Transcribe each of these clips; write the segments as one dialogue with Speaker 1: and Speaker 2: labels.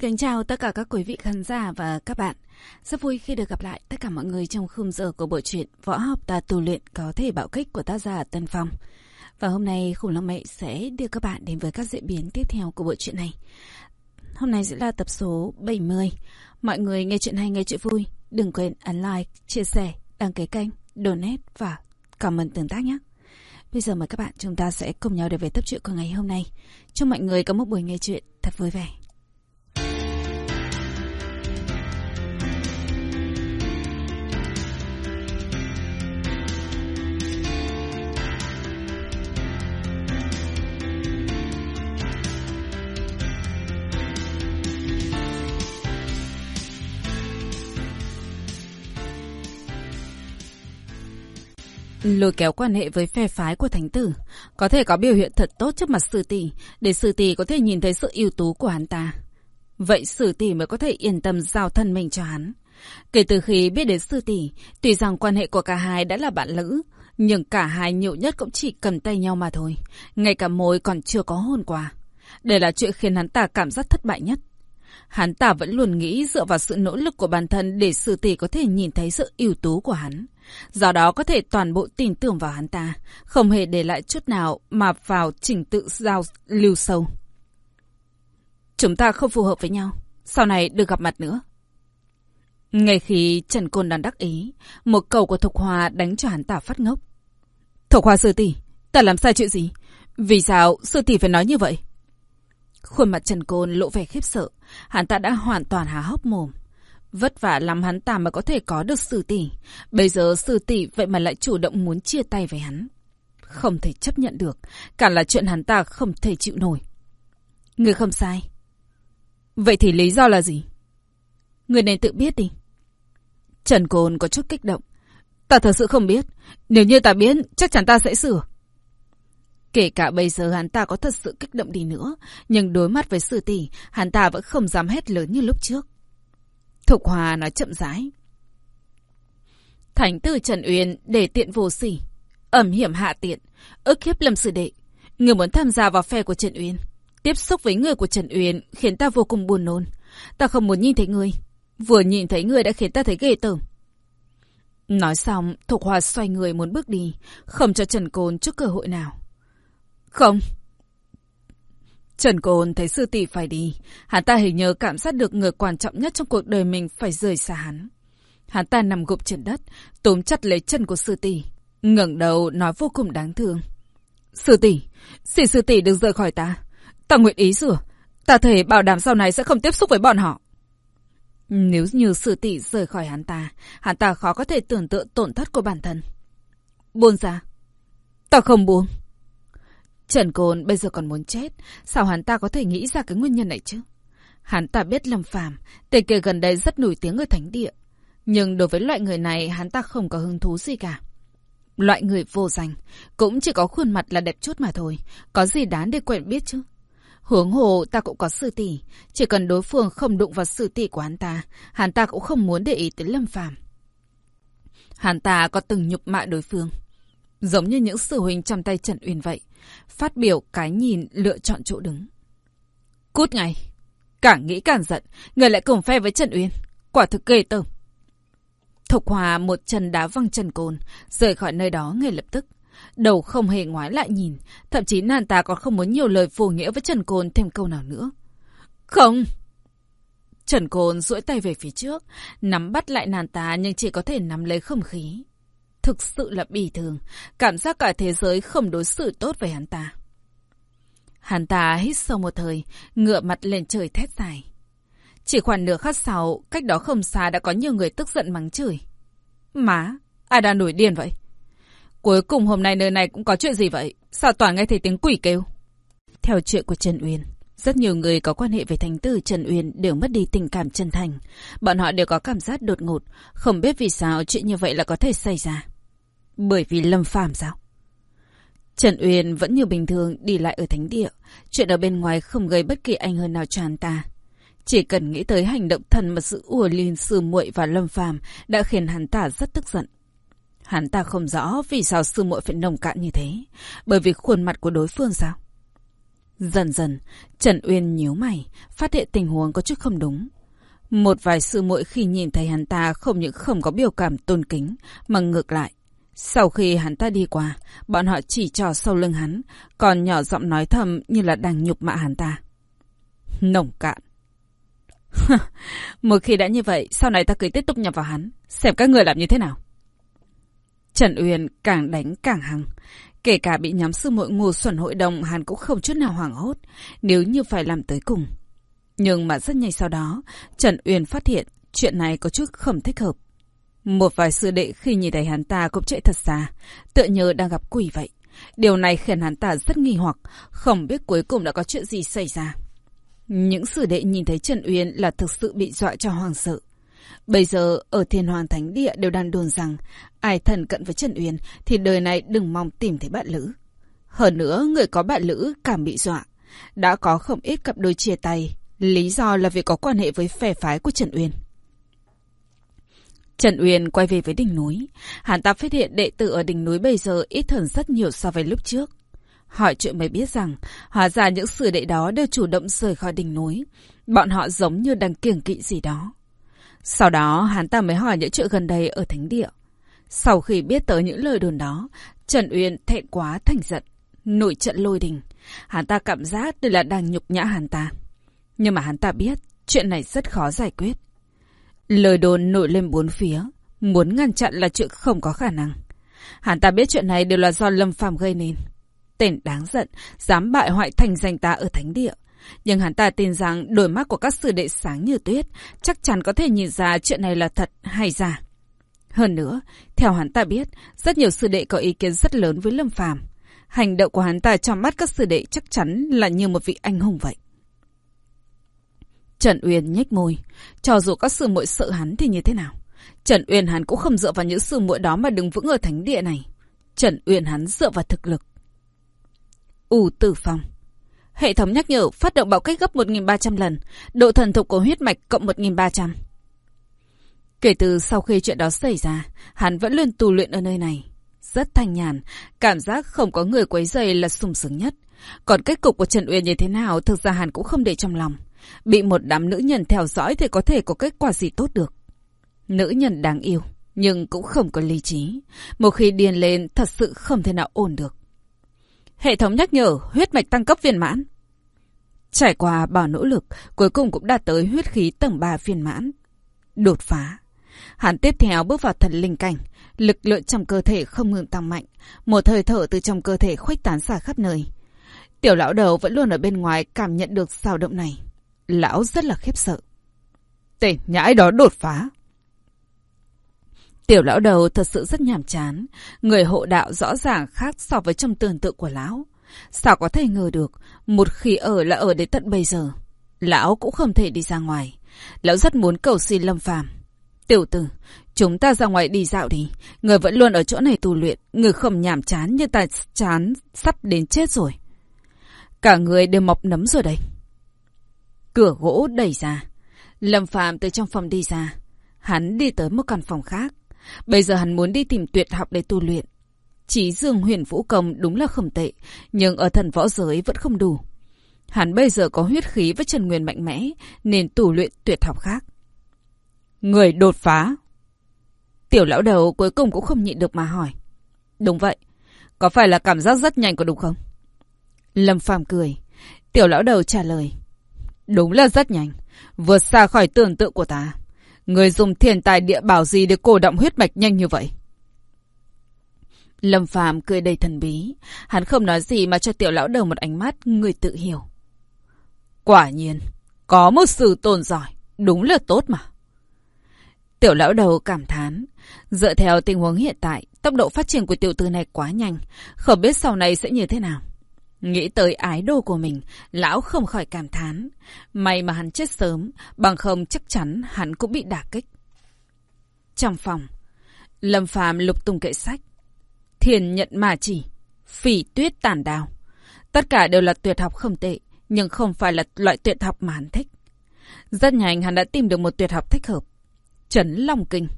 Speaker 1: Xin kính chào tất cả các quý vị khán giả và các bạn. Rất vui khi được gặp lại tất cả mọi người trong khung giờ của bộ truyện Võ học ta tu luyện có thể bạo kích của tác giả Tân Phong. Và hôm nay Khủng Long Mẹ sẽ đưa các bạn đến với các diễn biến tiếp theo của bộ truyện này. Hôm nay sẽ là tập số 70. Mọi người nghe chuyện hay nghe chuyện vui, đừng quên ấn like, chia sẻ, đăng ký kênh, donate và comment tương tác nhé. Bây giờ mời các bạn chúng ta sẽ cùng nhau đến với tập truyện của ngày hôm nay. Chúc mọi người có một buổi nghe chuyện thật vui vẻ. Lôi kéo quan hệ với phe phái của thánh tử, có thể có biểu hiện thật tốt trước mặt sư tỷ, để sư tỷ có thể nhìn thấy sự ưu tú của hắn ta. Vậy sư tỷ mới có thể yên tâm giao thân mình cho hắn. Kể từ khi biết đến sư tỷ, tuy rằng quan hệ của cả hai đã là bạn lữ, nhưng cả hai nhiều nhất cũng chỉ cầm tay nhau mà thôi, ngay cả môi còn chưa có hôn quà. Đây là chuyện khiến hắn ta cảm giác thất bại nhất. Hắn ta vẫn luôn nghĩ dựa vào sự nỗ lực của bản thân để sư tỷ có thể nhìn thấy sự ưu tú của hắn. Do đó có thể toàn bộ tin tưởng vào hắn ta, không hề để lại chút nào mà vào trình tự giao lưu sâu. Chúng ta không phù hợp với nhau, sau này được gặp mặt nữa. Ngay khi Trần Côn đang đắc ý, một cầu của Thục Hòa đánh cho hắn ta phát ngốc. Thục Hòa sư tỷ, ta làm sai chuyện gì? Vì sao sư tỷ phải nói như vậy? Khuôn mặt Trần Côn lộ vẻ khiếp sợ, hắn ta đã hoàn toàn há hốc mồm. Vất vả lắm hắn ta mà có thể có được sư tỷ. Bây giờ sư tỷ vậy mà lại chủ động muốn chia tay với hắn. Không thể chấp nhận được. Cả là chuyện hắn ta không thể chịu nổi. Người không sai. Vậy thì lý do là gì? Người nên tự biết đi. Trần Côn có chút kích động. Ta thật sự không biết. Nếu như ta biết, chắc chắn ta sẽ sửa. Kể cả bây giờ hắn ta có thật sự kích động đi nữa, nhưng đối mặt với sư tỷ, hắn ta vẫn không dám hét lớn như lúc trước. Thục Hòa nói chậm rãi. Thánh tử Trần Uyên để tiện vô sỉ, ẩm hiểm hạ tiện, ức hiếp lâm sư đệ. Người muốn tham gia vào phe của Trần Uyên. Tiếp xúc với người của Trần Uyên khiến ta vô cùng buồn nôn. Ta không muốn nhìn thấy người. Vừa nhìn thấy người đã khiến ta thấy ghê tởm. Nói xong, Thục Hòa xoay người muốn bước đi, không cho Trần Côn chút cơ hội nào. Không. Trần Côn thấy sư tỷ phải đi. Hắn ta hình như cảm giác được người quan trọng nhất trong cuộc đời mình phải rời xa hắn. Hắn ta nằm gục trên đất, túm chặt lấy chân của sư tỷ, ngẩng đầu nói vô cùng đáng thương. Sư tỷ, xin sư tỷ đừng rời khỏi ta. Ta nguyện ý sửa. Ta thể bảo đảm sau này sẽ không tiếp xúc với bọn họ. Nếu như sư tỷ rời khỏi hắn ta, hắn ta khó có thể tưởng tượng tổn thất của bản thân. Buông ra. Ta không buông. Trần Côn bây giờ còn muốn chết, sao hắn ta có thể nghĩ ra cái nguyên nhân này chứ? Hắn ta biết Lâm Phàm, tên kia gần đây rất nổi tiếng ở thánh địa, nhưng đối với loại người này hắn ta không có hứng thú gì cả. Loại người vô danh, cũng chỉ có khuôn mặt là đẹp chút mà thôi, có gì đáng để quen biết chứ? Hướng hồ ta cũng có sư tỷ, chỉ cần đối phương không đụng vào sư tỷ của hắn ta, hắn ta cũng không muốn để ý tới Lâm Phàm. Hắn ta có từng nhục mạ đối phương, giống như những sư huynh trong tay Trần Uyên vậy, phát biểu cái nhìn lựa chọn chỗ đứng. Cút ngay! Càng nghĩ càng giận, người lại cùng phe với Trần Uyên. Quả thực ghê tởm. Thục Hòa một chân đá văng chân côn, rời khỏi nơi đó ngay lập tức. Đầu không hề ngoái lại nhìn, thậm chí nàng ta còn không muốn nhiều lời vô nghĩa với Trần Côn thêm câu nào nữa. Không! Trần Côn duỗi tay về phía trước, nắm bắt lại nàng ta nhưng chỉ có thể nắm lấy không khí. Thực sự là bỉ thường, cảm giác cả thế giới không đối xử tốt với hắn ta. Hắn ta hít sâu một thời, ngựa mặt lên trời thét dài. Chỉ khoảng nửa khắc sau, cách đó không xa đã có nhiều người tức giận mắng chửi. Má, ai đang nổi điên vậy? Cuối cùng hôm nay nơi này cũng có chuyện gì vậy? Sao toàn nghe thấy tiếng quỷ kêu? Theo chuyện của Trần Uyên, rất nhiều người có quan hệ với thánh tử Trần Uyên đều mất đi tình cảm chân thành. Bọn họ đều có cảm giác đột ngột, không biết vì sao chuyện như vậy là có thể xảy ra. Bởi vì Lâm Phàm sao? Trần Uyên vẫn như bình thường đi lại ở thánh địa. Chuyện ở bên ngoài không gây bất kỳ ảnh hưởng nào cho hắn ta. Chỉ cần nghĩ tới hành động thần mà sự ùa liên sư muội và Lâm Phàm đã khiến hắn ta rất tức giận. Hắn ta không rõ vì sao sư muội phải nồng cạn như thế. Bởi vì khuôn mặt của đối phương sao? Dần dần, Trần Uyên nhíu mày, phát hiện tình huống có chút không đúng. Một vài sư muội khi nhìn thấy hắn ta không những không có biểu cảm tôn kính, mà ngược lại. Sau khi hắn ta đi qua, bọn họ chỉ trò sau lưng hắn, còn nhỏ giọng nói thầm như là đang nhục mạ hắn ta. Nồng cạn. Một khi đã như vậy, sau này ta cứ tiếp tục nhập vào hắn, xem các người làm như thế nào. Trần Uyên càng đánh càng hăng. Kể cả bị nhóm sư muội ngô xuẩn hội đồng, hắn cũng không chút nào hoảng hốt, nếu như phải làm tới cùng. Nhưng mà rất nhanh sau đó, Trần Uyên phát hiện chuyện này có chút không thích hợp. Một vài sư đệ khi nhìn thấy hắn ta cũng chạy thật xa, tựa như đang gặp quỷ vậy. Điều này khiến hắn ta rất nghi hoặc, không biết cuối cùng đã có chuyện gì xảy ra. Những sư đệ nhìn thấy Trần Uyên là thực sự bị dọa cho hoàng sợ. Bây giờ ở thiên hoàng thánh địa đều đang đồn rằng ai thần cận với Trần Uyên thì đời này đừng mong tìm thấy bạn lữ. Hơn nữa người có bạn lữ càng bị dọa. Đã có không ít cặp đôi chia tay, lý do là vì có quan hệ với phe phái của Trần Uyên. Trần Uyên quay về với đỉnh núi. Hắn ta phát hiện đệ tử ở đỉnh núi bây giờ ít hơn rất nhiều so với lúc trước. Hỏi chuyện mới biết rằng, hóa ra những sư đệ đó đều chủ động rời khỏi đỉnh núi. Bọn họ giống như đang kiêng kỵ gì đó. Sau đó, hắn ta mới hỏi những chuyện gần đây ở thánh địa. Sau khi biết tới những lời đồn đó, Trần Uyên thẹn quá thành giận, nổi trận lôi đình. Hắn ta cảm giác đây là đang nhục nhã hắn ta. Nhưng mà hắn ta biết, chuyện này rất khó giải quyết. Lời đồn nổi lên bốn phía, muốn ngăn chặn là chuyện không có khả năng. Hắn ta biết chuyện này đều là do Lâm Phàm gây nên. Tên đáng giận, dám bại hoại thành danh ta ở thánh địa. Nhưng hắn ta tin rằng đôi mắt của các sư đệ sáng như tuyết, chắc chắn có thể nhìn ra chuyện này là thật hay giả. Hơn nữa, theo hắn ta biết, rất nhiều sư đệ có ý kiến rất lớn với Lâm Phàm. Hành động của hắn ta trong mắt các sư đệ chắc chắn là như một vị anh hùng vậy. Trần Uyên nhếch môi, cho dù các sư muội sợ hắn thì như thế nào? Trần Uyên hắn cũng không dựa vào những sư muội đó mà đứng vững ở thánh địa này. Trần Uyên hắn dựa vào thực lực. U Tử Phong Hệ thống nhắc nhở phát động bạo kích gấp 1.300 lần, độ thần thục của huyết mạch cộng 1.300. Kể từ sau khi chuyện đó xảy ra, hắn vẫn luôn tu luyện ở nơi này. Rất thanh nhàn, cảm giác không có người quấy rầy là sung sướng nhất. Còn kết cục của Trần Uyên như thế nào thực ra hắn cũng không để trong lòng. Bị một đám nữ nhân theo dõi thì có thể có kết quả gì tốt được. Nữ nhân đáng yêu, nhưng cũng không có lý trí. Một khi điên lên thật sự không thể nào ổn được. Hệ thống nhắc nhở huyết mạch tăng cấp viên mãn. Trải qua bao nỗ lực, cuối cùng cũng đạt tới huyết khí tầng 3 viên mãn. Đột phá. Hắn tiếp theo bước vào thần linh cảnh, lực lượng trong cơ thể không ngừng tăng mạnh, một hơi thở từ trong cơ thể khuếch tán ra khắp nơi. Tiểu lão đầu vẫn luôn ở bên ngoài cảm nhận được sao động này. Lão rất là khiếp sợ. Tên nhãi đó đột phá. Tiểu lão đầu thật sự rất nhàm chán. Người hộ đạo rõ ràng khác so với trong tưởng tượng của lão. Sao có thể ngờ được, một khi ở là ở đến tận bây giờ. Lão cũng không thể đi ra ngoài. Lão rất muốn cầu xin Lâm Phàm Tiểu tử, chúng ta ra ngoài đi dạo đi. Người vẫn luôn ở chỗ này tu luyện. Người không nhảm chán như ta chán sắp đến chết rồi. Cả người đều mọc nấm rồi đây. Cửa gỗ đẩy ra. Lâm Phạm từ trong phòng đi ra. Hắn đi tới một căn phòng khác. Bây giờ hắn muốn đi tìm tuyệt học để tu luyện. Chỉ dương huyền vũ công đúng là không tệ, nhưng ở thần võ giới vẫn không đủ. Hắn bây giờ có huyết khí với Trần Nguyên mạnh mẽ, nên tu luyện tuyệt học khác. Người đột phá. Tiểu lão đầu cuối cùng cũng không nhịn được mà hỏi. Đúng vậy. Có phải là cảm giác rất nhanh có đúng không? Lâm Phàm cười. Tiểu lão đầu trả lời. Đúng là rất nhanh. Vượt xa khỏi tưởng tượng của ta. Người dùng thiền tài địa bảo gì để cổ động huyết mạch nhanh như vậy? Lâm Phàm cười đầy thần bí. Hắn không nói gì mà cho tiểu lão đầu một ánh mắt người tự hiểu. Quả nhiên, có một sự tồn giỏi, đúng là tốt mà. Tiểu lão đầu cảm thán. Dựa theo tình huống hiện tại, tốc độ phát triển của tiểu tử này quá nhanh. Không biết sau này sẽ như thế nào. Nghĩ tới ái đồ của mình, lão không khỏi cảm thán. May mà hắn chết sớm, bằng không chắc chắn hắn cũng bị đả kích. Trong phòng, Lâm phàm lục tung kệ sách. Thiền nhận mà chỉ, phỉ tuyết tàn đào. Tất cả đều là tuyệt học không tệ, nhưng không phải là loại tuyệt học mà hắn thích. Rất nhanh hắn đã tìm được một tuyệt học thích hợp. Trấn Long Kinh.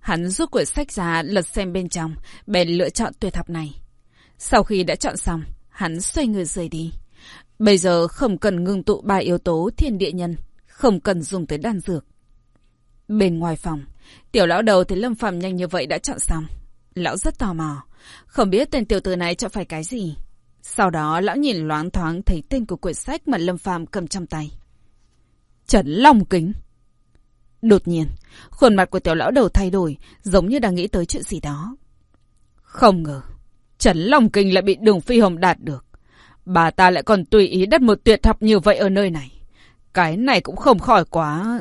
Speaker 1: Hắn rút quyển sách ra lật xem bên trong, bèn lựa chọn tuyệt học này. Sau khi đã chọn xong, hắn xoay người rời đi. Bây giờ không cần ngưng tụ ba yếu tố thiên địa nhân, không cần dùng tới đan dược. Bên ngoài phòng, tiểu lão đầu thấy Lâm Phàm nhanh như vậy đã chọn xong. Lão rất tò mò, không biết tên tiểu tử này chọn phải cái gì. Sau đó lão nhìn loáng thoáng thấy tên của quyển sách mà Lâm Phàm cầm trong tay. Trấn Long Kính. Đột nhiên, khuôn mặt của tiểu lão đầu thay đổi, giống như đang nghĩ tới chuyện gì đó. Không ngờ, Trấn Long Kinh lại bị đường phi hồng đạt được. Bà ta lại còn tùy ý đặt một tuyệt học như vậy ở nơi này. Cái này cũng không khỏi quá...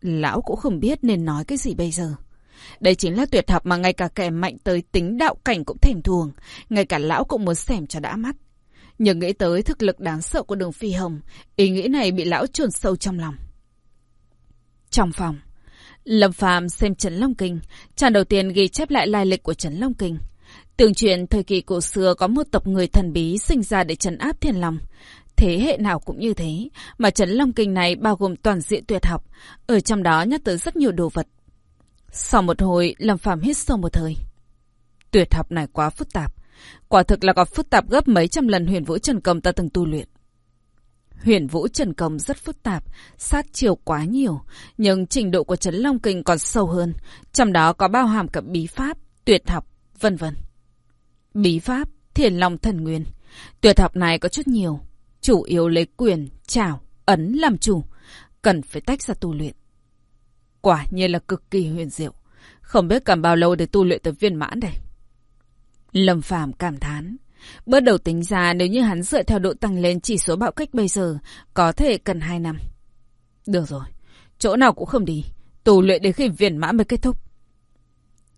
Speaker 1: Lão cũng không biết nên nói cái gì bây giờ. Đây chính là tuyệt học mà ngay cả kẻ mạnh tới tính đạo cảnh cũng thèm thuồng. Ngay cả lão cũng muốn xem cho đã mắt. Nhưng nghĩ tới thực lực đáng sợ của đường phi hồng, ý nghĩ này bị lão chuồn sâu trong lòng. Trong phòng, Lâm Phàm xem Trấn Long Kinh, chàng đầu tiên ghi chép lại lai lịch của Trấn Long Kinh. Tương truyền thời kỳ cổ xưa có một tộc người thần bí sinh ra để trấn áp thiên long. Thế hệ nào cũng như thế, mà Trấn Long Kinh này bao gồm toàn diện tuyệt học, ở trong đó nhắc tới rất nhiều đồ vật. Sau một hồi, Lâm Phàm hít sâu một hơi. Tuyệt học này quá phức tạp, quả thực là còn phức tạp gấp mấy trăm lần huyền vũ trần công ta từng tu luyện. Huyền vũ trần công rất phức tạp, sát chiều quá nhiều, nhưng trình độ của Trấn Long Kinh còn sâu hơn, trong đó có bao hàm cả bí pháp, tuyệt học, vân vân. Bí pháp, thiền long thần nguyên. Tuyệt học này có chút nhiều. Chủ yếu lấy quyền, trảo, ấn làm chủ. Cần phải tách ra tu luyện. Quả nhiên là cực kỳ huyền diệu. Không biết cần bao lâu để tu luyện tới viên mãn đây. Lâm Phàm cảm thán. Bước đầu tính ra nếu như hắn dựa theo độ tăng lên chỉ số bạo kích bây giờ, có thể cần 2 năm. Được rồi, chỗ nào cũng không đi. Tu luyện đến khi viên mãn mới kết thúc.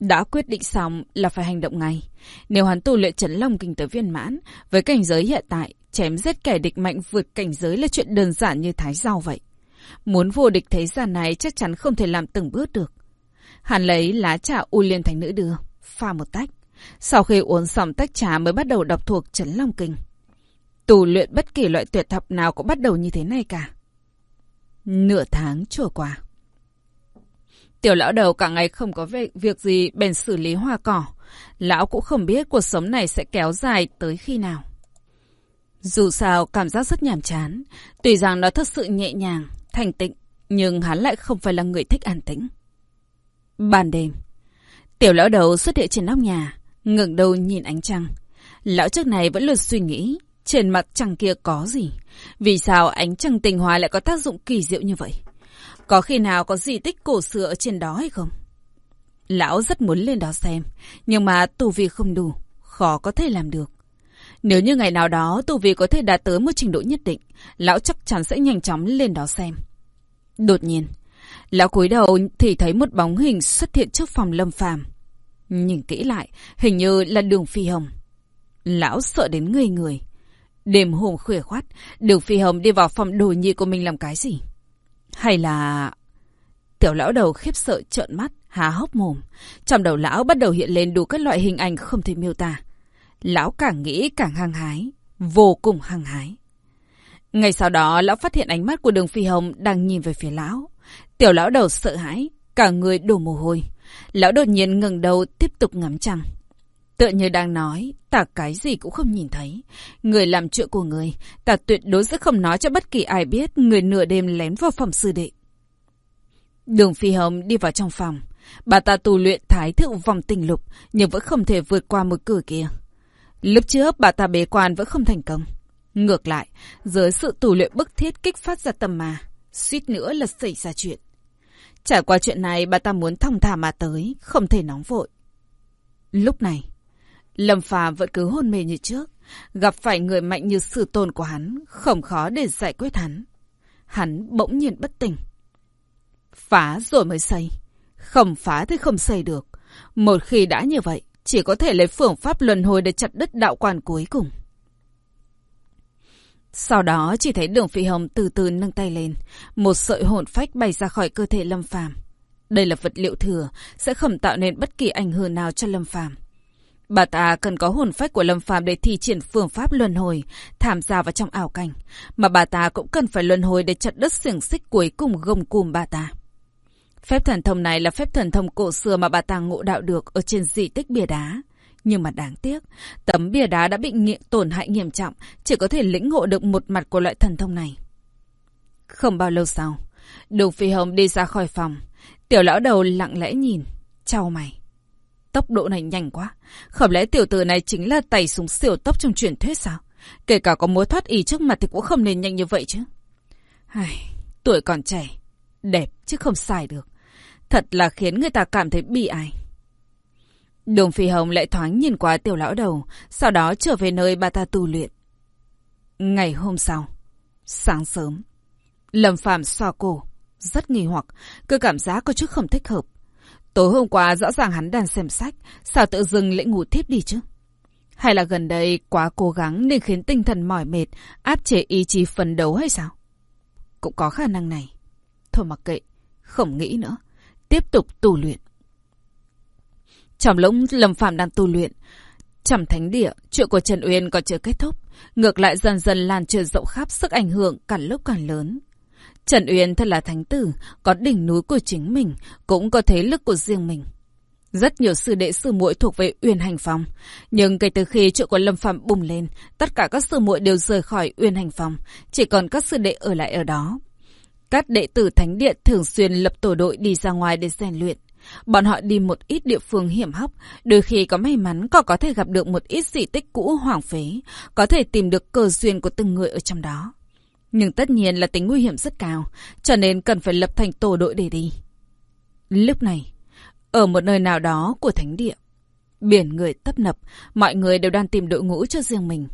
Speaker 1: Đã quyết định xong là phải hành động ngay. Nếu hắn tu luyện trấn long kinh tới viên mãn, với cảnh giới hiện tại, chém giết kẻ địch mạnh vượt cảnh giới là chuyện đơn giản như thái rau vậy. Muốn vô địch thế gian này chắc chắn không thể làm từng bước được. Hắn lấy lá trà u liên thành nữ đưa, pha một tách. Sau khi uống xong tách trà mới bắt đầu đọc thuộc trấn long kinh. Tu luyện bất kỳ loại tuyệt thập nào cũng bắt đầu như thế này cả. Nửa tháng trôi qua. Tiểu lão đầu cả ngày không có việc gì bèn xử lý hoa cỏ. Lão cũng không biết cuộc sống này sẽ kéo dài tới khi nào. Dù sao cảm giác rất nhàm chán. Tuy rằng nó thật sự nhẹ nhàng, thành tịnh. Nhưng hắn lại không phải là người thích an tĩnh. Ban đêm. Tiểu lão đầu xuất hiện trên nóc nhà. ngẩng đầu nhìn ánh trăng. Lão trước này vẫn luôn suy nghĩ. Trên mặt trăng kia có gì? Vì sao ánh trăng tình hòa lại có tác dụng kỳ diệu như vậy? Có khi nào có di tích cổ xưa ở trên đó hay không? Lão rất muốn lên đó xem, nhưng mà tu vi không đủ, khó có thể làm được. Nếu như ngày nào đó tu vi có thể đạt tới một trình độ nhất định, lão chắc chắn sẽ nhanh chóng lên đó xem. Đột nhiên, lão cúi đầu thì thấy một bóng hình xuất hiện trước phòng lâm phàm. Nhìn kỹ lại, hình như là đường phi hồng. Lão sợ đến ngây người. Đêm hôm khuya khoát, đường phi hồng đi vào phòng đồ nhi của mình làm cái gì? Hay là... Tiểu lão đầu khiếp sợ trợn mắt, há hốc mồm. Trong đầu lão bắt đầu hiện lên đủ các loại hình ảnh không thể miêu tả. Lão càng nghĩ càng hăng hái, vô cùng hăng hái. Ngay sau đó, lão phát hiện ánh mắt của đường phi hồng đang nhìn về phía lão. Tiểu lão đầu sợ hãi, cả người đổ mồ hôi. Lão đột nhiên ngẩng đầu tiếp tục ngắm trăng. Tựa như đang nói, ta cái gì cũng không nhìn thấy. Người làm chuyện của người, ta tuyệt đối sẽ không nói cho bất kỳ ai biết người nửa đêm lén vào phòng sư đệ. Đường Phi Hồng đi vào trong phòng. Bà ta tu luyện thái thượng vòng tình lục, nhưng vẫn không thể vượt qua một cửa kia. Lúc trước bà ta bế quan vẫn không thành công. Ngược lại, dưới sự tù luyện bức thiết kích phát ra tâm mà, suýt nữa là xảy ra chuyện. Trải qua chuyện này, bà ta muốn thong thả mà tới, không thể nóng vội. Lúc này, Lâm Phàm vẫn cứ hôn mê như trước, gặp phải người mạnh như sư tôn của hắn, không khó để giải quyết hắn. Hắn bỗng nhiên bất tỉnh. Phá rồi mới xây, không phá thì không xây được. Một khi đã như vậy, chỉ có thể lấy phương pháp luân hồi để chặt đứt đạo quan cuối cùng. Sau đó chỉ thấy đường phi hồng từ từ nâng tay lên, một sợi hồn phách bay ra khỏi cơ thể Lâm Phàm. Đây là vật liệu thừa, sẽ không tạo nên bất kỳ ảnh hưởng nào cho Lâm Phàm. Bà ta cần có hồn phách của Lâm Phàm để thi triển phương pháp luân hồi, tham gia vào trong ảo cảnh, mà bà ta cũng cần phải luân hồi để chặt đứt xiềng xích cuối cùng gông cùm bà ta. Phép thần thông này là phép thần thông cổ xưa mà bà ta ngộ đạo được ở trên di tích bia đá. Nhưng mà đáng tiếc, tấm bia đá đã bị nghiện tổn hại nghiêm trọng, chỉ có thể lĩnh ngộ được một mặt của loại thần thông này. Không bao lâu sau, Đường Phi Hồng đi ra khỏi phòng. Tiểu lão đầu lặng lẽ nhìn, trao mày. Tốc độ này nhanh quá. Không lẽ tiểu tử này chính là tẩy súng siêu tốc trong truyền thuyết sao? Kể cả có mối thoát y trước mặt thì cũng không nên nhanh như vậy chứ. Ai, tuổi còn trẻ, đẹp chứ không sai được. Thật là khiến người ta cảm thấy bi ai. Đường Phi Hồng lại thoáng nhìn qua tiểu lão đầu, sau đó trở về nơi bà ta tu luyện. Ngày hôm sau, sáng sớm, Lâm Phạm xoa cổ, rất nghi hoặc, cứ cảm giác có chút không thích hợp. Tối hôm qua rõ ràng hắn đang xem sách, sao tự dưng lại ngủ thiếp đi chứ? Hay là gần đây quá cố gắng nên khiến tinh thần mỏi mệt, áp chế ý chí phấn đấu hay sao? Cũng có khả năng này. Thôi mặc kệ, không nghĩ nữa. Tiếp tục tu luyện. Trong lúc Lâm Phạm đang tu luyện, trong thánh địa, chuyện của Trần Uyên còn chưa kết thúc. Ngược lại dần dần lan truyền rộng khắp sức ảnh hưởng càng lúc càng lớn. Trần Uyên thật là thánh tử, có đỉnh núi của chính mình, cũng có thế lực của riêng mình. Rất nhiều sư đệ sư muội thuộc về Uyên Hành Phong, nhưng kể từ khi chuyện của Lâm Phạm bùng lên, tất cả các sư muội đều rời khỏi Uyên Hành Phong, chỉ còn các sư đệ ở lại ở đó. Các đệ tử thánh điện thường xuyên lập tổ đội đi ra ngoài để rèn luyện. Bọn họ đi một ít địa phương hiểm hóc, đôi khi có may mắn còn có thể gặp được một ít di tích cũ hoang phế, có thể tìm được cơ duyên của từng người ở trong đó. Nhưng tất nhiên là tính nguy hiểm rất cao, cho nên cần phải lập thành tổ đội để đi. Lúc này, ở một nơi nào đó của thánh địa, biển người tấp nập, mọi người đều đang tìm đội ngũ cho riêng mình.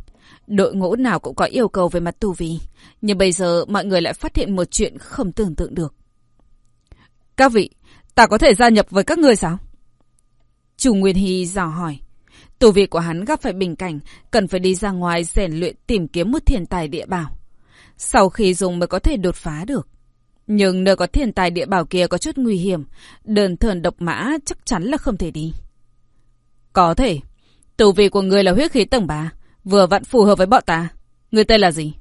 Speaker 1: Đội ngũ nào cũng có yêu cầu về mặt tu vi, nhưng bây giờ mọi người lại phát hiện một chuyện không tưởng tượng được. Các vị, ta có thể gia nhập với các người sao? Chủ Nguyên Hy dò hỏi. Tù vị của hắn gặp phải bình cảnh, cần phải đi ra ngoài rèn luyện tìm kiếm một thiên tài địa bảo. Sau khi dùng mới có thể đột phá được. Nhưng nơi có thiên tài địa bảo kia có chút nguy hiểm, đơn thuần độc mã chắc chắn là không thể đi. Có thể. Tù vị của người là huyết khí tầng 3, vừa vặn phù hợp với bọn ta. Người tên là gì?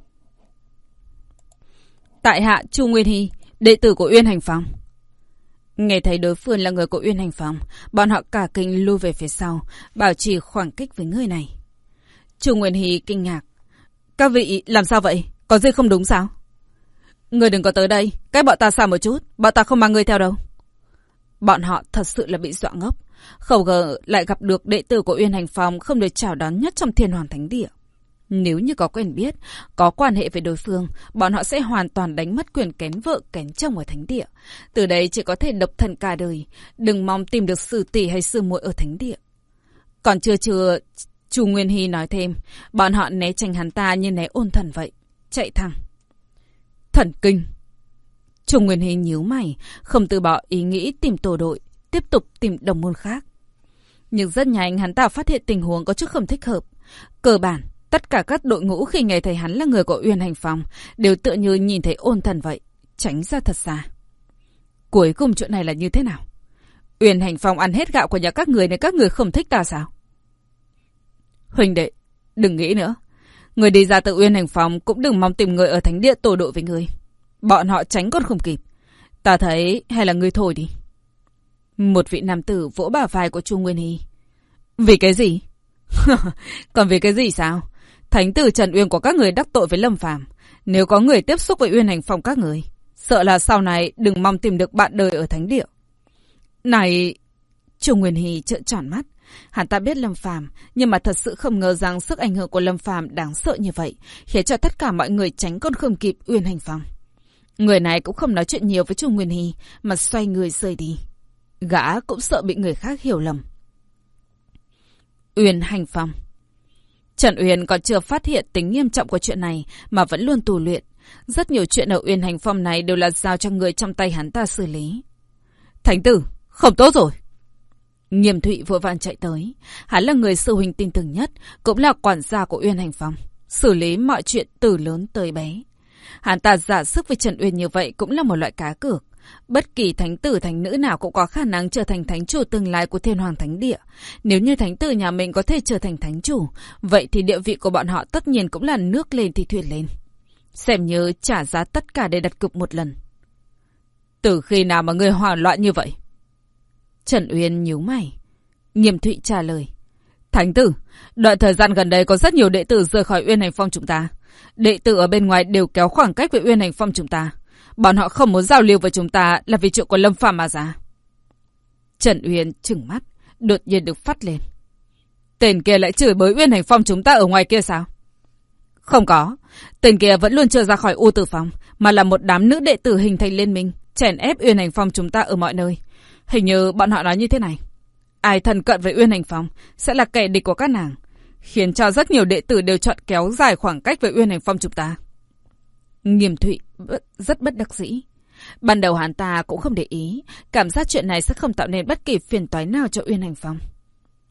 Speaker 1: Tại hạ Chu Nguyên Hy, đệ tử của Uyên Hành Phong. Nghe thấy đối phương là người của Uyên Hành Phong, bọn họ cả kinh lưu về phía sau, bảo trì khoảng cách với người này. Chu Nguyên Hy kinh ngạc. Các vị làm sao vậy? Có gì không đúng sao? Người đừng có tới đây, cách bọn ta xa một chút, bọn ta không mang người theo đâu. Bọn họ thật sự là bị dọa ngốc. Khẩu ngờ lại gặp được đệ tử của Uyên Hành Phong không được chào đón nhất trong thiên hoàng thánh địa. Nếu như có quen biết, có quan hệ với đối phương, bọn họ sẽ hoàn toàn đánh mất quyền kén vợ kén chồng ở thánh địa. Từ đây chỉ có thể độc thân cả đời, đừng mong tìm được sư tỷ hay sư muội ở thánh địa. Còn chưa chưa, Chu Nguyên Hy nói thêm, bọn họ né tránh hắn ta như né ôn thần vậy, chạy thẳng. Thần kinh! trung Nguyên hình nhíu mày, không từ bỏ ý nghĩ tìm tổ đội, tiếp tục tìm đồng môn khác. Nhưng rất nhanh hắn ta phát hiện tình huống có chút không thích hợp. Cơ bản, Tất cả các đội ngũ khi nghe thấy hắn là người của Uyên Hành Phong đều tựa như nhìn thấy ôn thần vậy, tránh ra thật xa. Cuối cùng chuyện này là như thế nào? Uyên Hành Phong ăn hết gạo của nhà các người nên các người không thích ta sao? Huỳnh đệ, đừng nghĩ nữa. Người đi ra tự Uyên Hành phòng cũng đừng mong tìm người ở thánh địa tổ đội với người. Bọn họ tránh còn không kịp. Ta thấy hay là người thôi đi. Một vị nam tử vỗ bả vai của Chu Nguyên Hy. Vì cái gì? Còn vì cái gì sao? Thánh tử Trần Uyên của các người đắc tội với Lâm Phàm, nếu có người tiếp xúc với Uyên Hành phòng các người, sợ là sau này đừng mong tìm được bạn đời ở thánh địa. Này, Chu Nguyên Hy trợn tròn mắt, hắn ta biết Lâm Phàm, nhưng mà thật sự không ngờ rằng sức ảnh hưởng của Lâm Phàm đáng sợ như vậy, khiến cho tất cả mọi người tránh con không kịp Uyên Hành Phong. Người này cũng không nói chuyện nhiều với Chu Nguyên Hy, mà xoay người rời đi. Gã cũng sợ bị người khác hiểu lầm. Uyên Hành Phong Trần Uyên còn chưa phát hiện tính nghiêm trọng của chuyện này mà vẫn luôn tù luyện. Rất nhiều chuyện ở Uyên Hành Phong này đều là giao cho người trong tay hắn ta xử lý. Thánh tử, không tốt rồi. Nghiêm Thụy vội vàng chạy tới. Hắn là người sư huynh tin tưởng nhất, cũng là quản gia của Uyên Hành Phong. Xử lý mọi chuyện từ lớn tới bé. Hắn ta giả sức với Trần Uyên như vậy cũng là một loại cá cược. Bất kỳ thánh tử thánh nữ nào cũng có khả năng trở thành thánh chủ tương lai của thiên hoàng thánh địa. Nếu như thánh tử nhà mình có thể trở thành thánh chủ, vậy thì địa vị của bọn họ tất nhiên cũng là nước lên thì thuyền lên. Xem như trả giá tất cả để đặt cược một lần. Từ khi nào mà người hoảng loạn như vậy? Trần Uyên nhíu mày. Nghiêm Thụy trả lời. Thánh tử, đoạn thời gian gần đây có rất nhiều đệ tử rời khỏi Uyên Hành Phong chúng ta. Đệ tử ở bên ngoài đều kéo khoảng cách với Uyên Hành Phong chúng ta. Bọn họ không muốn giao lưu với chúng ta là vì chuyện của Lâm Phàm mà ra. Trần Uyên trừng mắt, đột nhiên được phát lên. Tên kia lại chửi bới Uyên Hành Phong chúng ta ở ngoài kia sao? Không có. Tên kia vẫn luôn chưa ra khỏi U Tử Phong, mà là một đám nữ đệ tử hình thành liên minh, chèn ép Uyên Hành Phong chúng ta ở mọi nơi. Hình như bọn họ nói như thế này. Ai thân cận với Uyên Hành Phong sẽ là kẻ địch của các nàng, khiến cho rất nhiều đệ tử đều chọn kéo dài khoảng cách với Uyên Hành Phong chúng ta. Nghiêm Thụy rất bất đắc dĩ. Ban đầu hắn ta cũng không để ý, cảm giác chuyện này sẽ không tạo nên bất kỳ phiền toái nào cho Uyên Hành Phong.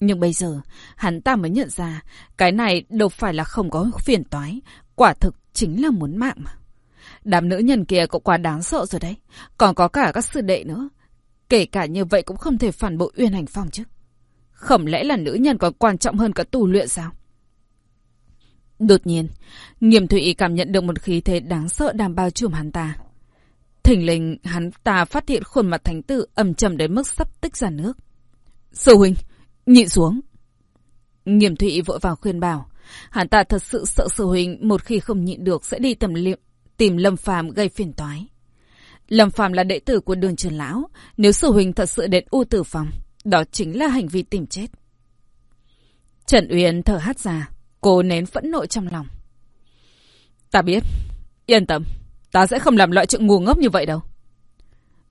Speaker 1: Nhưng bây giờ, hắn ta mới nhận ra, cái này đâu phải là không có phiền toái, quả thực chính là muốn mạng mà. Đám nữ nhân kia cũng quá đáng sợ rồi đấy, còn có cả các sư đệ nữa. Kể cả như vậy cũng không thể phản bội Uyên Hành Phong chứ. Không lẽ là nữ nhân còn quan trọng hơn cả tù luyện sao? Đột nhiên, Nghiêm Thụy cảm nhận được một khí thế đáng sợ đang bao trùm hắn ta. Thỉnh lình, hắn ta phát hiện khuôn mặt thánh tử ẩm trầm đến mức sắp tích ra nước. Sư huynh, nhịn xuống. Nghiêm Thụy vội vào khuyên bảo. Hắn ta thật sự sợ sư huynh một khi không nhịn được sẽ đi tầm liệm, tìm Lâm Phàm gây phiền toái. Lâm Phàm là đệ tử của đường trường lão. Nếu sư huynh thật sự đến U tử phòng, đó chính là hành vi tìm chết. Trần Uyên thở hát ra, cô nén phẫn nộ trong lòng. Ta biết, yên tâm, ta sẽ không làm loại chuyện ngu ngốc như vậy đâu.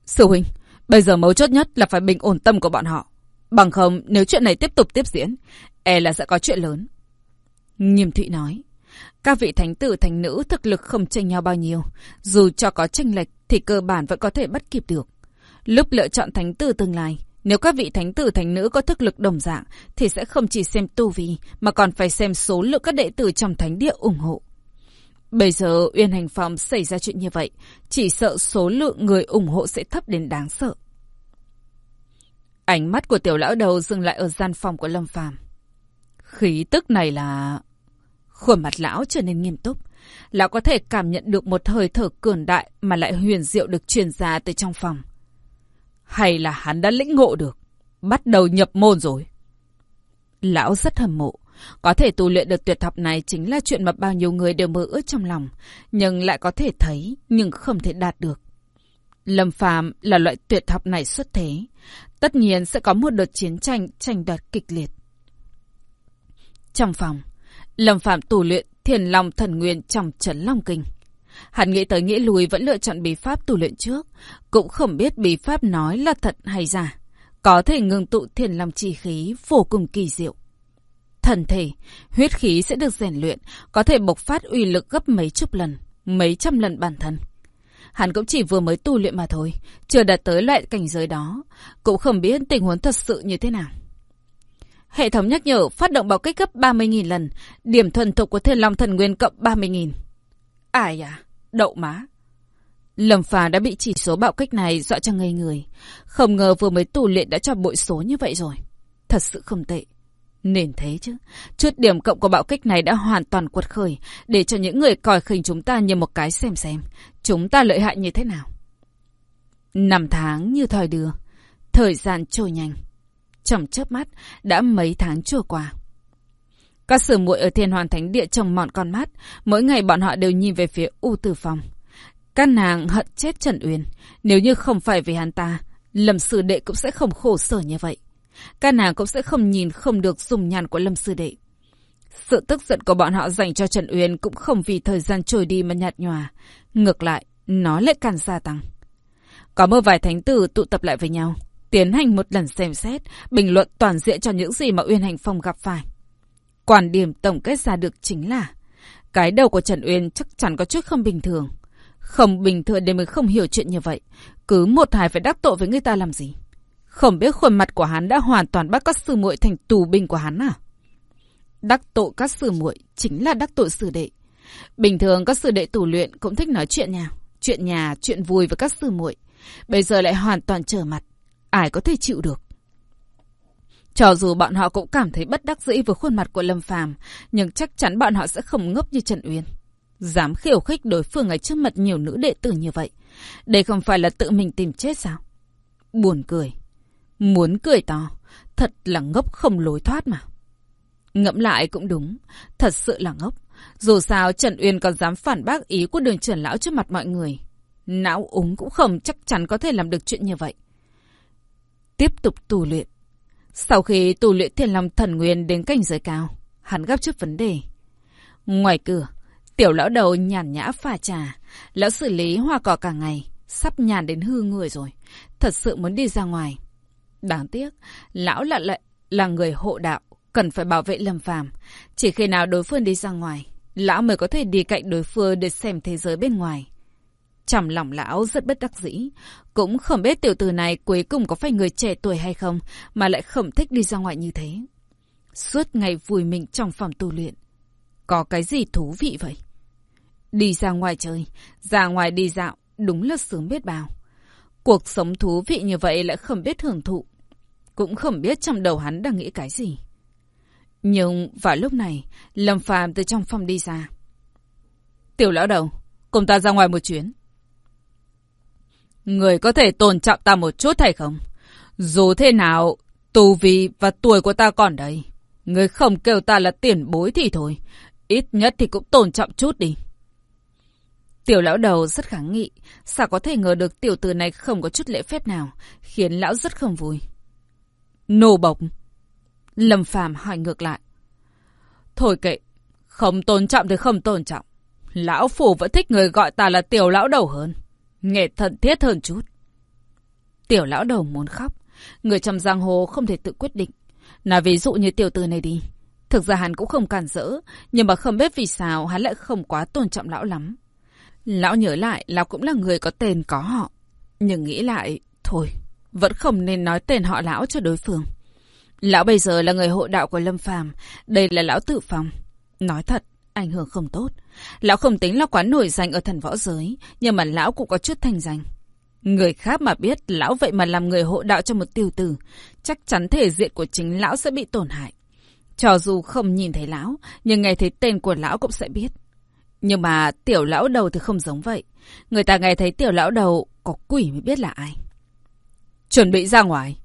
Speaker 1: Sư huynh, bây giờ mấu chốt nhất là phải bình ổn tâm của bọn họ. Bằng không, nếu chuyện này tiếp tục tiếp diễn, e là sẽ có chuyện lớn. Nghiêm Thụy nói, các vị thánh tử thánh nữ thực lực không tranh nhau bao nhiêu. Dù cho có tranh lệch thì cơ bản vẫn có thể bắt kịp được. Lúc lựa chọn thánh tử tương lai, nếu các vị thánh tử thánh nữ có thực lực đồng dạng thì sẽ không chỉ xem tu vi mà còn phải xem số lượng các đệ tử trong thánh địa ủng hộ. Bây giờ Uyên Hành Phong xảy ra chuyện như vậy, chỉ sợ số lượng người ủng hộ sẽ thấp đến đáng sợ. Ánh mắt của tiểu lão đầu dừng lại ở gian phòng của Lâm Phàm. Khí tức này là... Khuôn mặt lão trở nên nghiêm túc. Lão có thể cảm nhận được một hơi thở cường đại mà lại huyền diệu được truyền ra từ trong phòng. Hay là hắn đã lĩnh ngộ được, bắt đầu nhập môn rồi. Lão rất hâm mộ. Có thể tu luyện được tuyệt học này chính là chuyện mà bao nhiêu người đều mơ ước trong lòng, nhưng lại có thể thấy, nhưng không thể đạt được. Lâm phàm là loại tuyệt học này xuất thế. Tất nhiên sẽ có một đợt chiến tranh tranh đoạt kịch liệt. Trong phòng, Lâm phạm tù luyện thiền long thần nguyên trong trấn Long Kinh. Hắn nghĩ tới nghĩ lùi vẫn lựa chọn bí pháp tu luyện trước, cũng không biết bí pháp nói là thật hay giả. Có thể ngừng tụ thiền long chi khí vô cùng kỳ diệu. Thần thể, huyết khí sẽ được rèn luyện, có thể bộc phát uy lực gấp mấy chục lần, mấy trăm lần bản thân. Hắn cũng chỉ vừa mới tu luyện mà thôi, chưa đạt tới loại cảnh giới đó, cũng không biết tình huống thật sự như thế nào. Hệ thống nhắc nhở phát động bảo kích gấp 30.000 lần, điểm thuần thục của thiên long thần nguyên cộng 30.000. Ai à, đậu má. Lâm phà đã bị chỉ số bạo kích này dọa cho ngây người. Không ngờ vừa mới tu luyện đã cho bội số như vậy rồi. Thật sự không tệ. Nên thế chứ. Chút điểm cộng của bạo kích này đã hoàn toàn quật khởi để cho những người coi khinh chúng ta như một cái xem xem. Chúng ta lợi hại như thế nào. Năm tháng như thời đưa. Thời gian trôi nhanh. Trong chớp mắt đã mấy tháng trôi qua. Các sử muội ở thiên hoàn thánh địa trông mọn con mắt. Mỗi ngày bọn họ đều nhìn về phía U Tử Phong. Các nàng hận chết Trần Uyên. Nếu như không phải vì hắn ta, Lâm Sư Đệ cũng sẽ không khổ sở như vậy. Các nàng cũng sẽ không nhìn không được dùng nhàn của Lâm Sư Đệ. Sự tức giận của bọn họ dành cho Trần Uyên cũng không vì thời gian trôi đi mà nhạt nhòa. Ngược lại, nó lại càng gia tăng. Có một vài thánh tử tụ tập lại với nhau, tiến hành một lần xem xét, bình luận toàn diện cho những gì mà Uyên Hành Phong gặp phải. Quan điểm tổng kết ra được chính là cái đầu của Trần Uyên chắc chắn có chút không bình thường. Không bình thường để mình không hiểu chuyện như vậy. Cứ một hài phải đắc tội với người ta làm gì? Không biết khuôn mặt của hắn đã hoàn toàn bắt các sư muội thành tù binh của hắn à? Đắc tội các sư muội chính là đắc tội sư đệ. Bình thường các sư đệ tù luyện cũng thích nói chuyện nhà, chuyện nhà, chuyện vui với các sư muội. Bây giờ lại hoàn toàn trở mặt, ai có thể chịu được? Cho dù bọn họ cũng cảm thấy bất đắc dĩ với khuôn mặt của Lâm Phàm, nhưng chắc chắn bọn họ sẽ không ngốc như Trần Uyên. Dám khiêu khích đối phương ở trước mặt nhiều nữ đệ tử như vậy. Đây không phải là tự mình tìm chết sao? Buồn cười. Muốn cười to. Thật là ngốc không lối thoát mà. Ngẫm lại cũng đúng, thật sự là ngốc. Dù sao Trần Uyên còn dám phản bác ý của đường trưởng lão trước mặt mọi người. Não úng cũng không chắc chắn có thể làm được chuyện như vậy. Tiếp tục tu luyện. Sau khi tu luyện thiên long thần nguyên đến cảnh giới cao, hắn gấp trước vấn đề. Ngoài cửa, tiểu lão đầu nhàn nhã pha trà. Lão xử lý hoa cỏ cả ngày, sắp nhàn đến hư người rồi. Thật sự muốn đi ra ngoài. Đáng tiếc, lão lại lại là người hộ đạo, cần phải bảo vệ Lâm Phàm. Chỉ khi nào đối phương đi ra ngoài, lão mới có thể đi cạnh đối phương để xem thế giới bên ngoài. Trong lòng lão rất bất đắc dĩ, cũng không biết tiểu tử này cuối cùng có phải người trẻ tuổi hay không, mà lại không thích đi ra ngoài như thế. Suốt ngày vùi mình trong phòng tu luyện. Có cái gì thú vị vậy? Đi ra ngoài chơi, ra ngoài đi dạo, đúng là sướng biết bao. Cuộc sống thú vị như vậy lại không biết hưởng thụ. Cũng không biết trong đầu hắn đang nghĩ cái gì. Nhưng vào lúc này, Lâm Phàm từ trong phòng đi ra. Tiểu lão đầu, cùng ta ra ngoài một chuyến. Người có thể tôn trọng ta một chút hay không? Dù thế nào, tù vi và tuổi của ta còn đấy, Người không kêu ta là tiền bối thì thôi. Ít nhất thì cũng tôn trọng chút đi. Tiểu lão đầu rất kháng nghị. Sao có thể ngờ được tiểu tử này không có chút lễ phép nào, khiến lão rất không vui. Nô bộc. Lâm Phàm hỏi ngược lại. Thôi kệ, không tôn trọng thì không tôn trọng. Lão phủ vẫn thích người gọi ta là tiểu lão đầu hơn. Nghe thân thiết hơn chút. Tiểu lão đầu muốn khóc. Người trong giang hồ không thể tự quyết định. Là ví dụ như tiểu tử này đi. Thực ra hắn cũng không cản rỡ. Nhưng mà không biết vì sao hắn lại không quá tôn trọng lão lắm. Lão nhớ lại lão cũng là người có tên có họ. Nhưng nghĩ lại, thôi, vẫn không nên nói tên họ lão cho đối phương. Lão bây giờ là người hộ đạo của Lâm Phàm, đây là lão tự phòng. Nói thật, ảnh hưởng không tốt. Lão không tính là quá nổi danh ở thần võ giới, nhưng mà lão cũng có chút thành danh. Người khác mà biết lão vậy mà làm người hộ đạo cho một tiêu tử, chắc chắn thể diện của chính lão sẽ bị tổn hại. Cho dù không nhìn thấy lão, nhưng nghe thấy tên của lão cũng sẽ biết. Nhưng mà tiểu lão đầu thì không giống vậy. Người ta nghe thấy tiểu lão đầu có quỷ mới biết là ai. Chuẩn bị ra ngoài.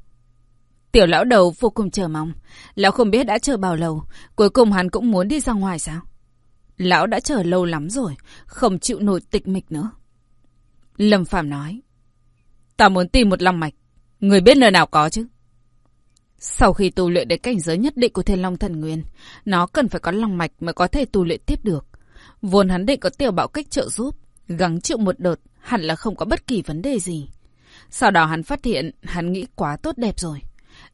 Speaker 1: Tiểu lão đầu vô cùng chờ mong. Lão không biết đã chờ bao lâu. Cuối cùng hắn cũng muốn đi ra ngoài sao? Lão đã chờ lâu lắm rồi. Không chịu nổi tịch mịch nữa. Lâm Phàm nói. Ta muốn tìm một long mạch. Người biết nơi nào có chứ? Sau khi tu luyện đến cảnh giới nhất định của thiên long thần nguyên, nó cần phải có long mạch mới có thể tu luyện tiếp được. Vốn hắn định có tiểu bạo kích trợ giúp, gắng chịu một đợt, hẳn là không có bất kỳ vấn đề gì. Sau đó hắn phát hiện, hắn nghĩ quá tốt đẹp rồi.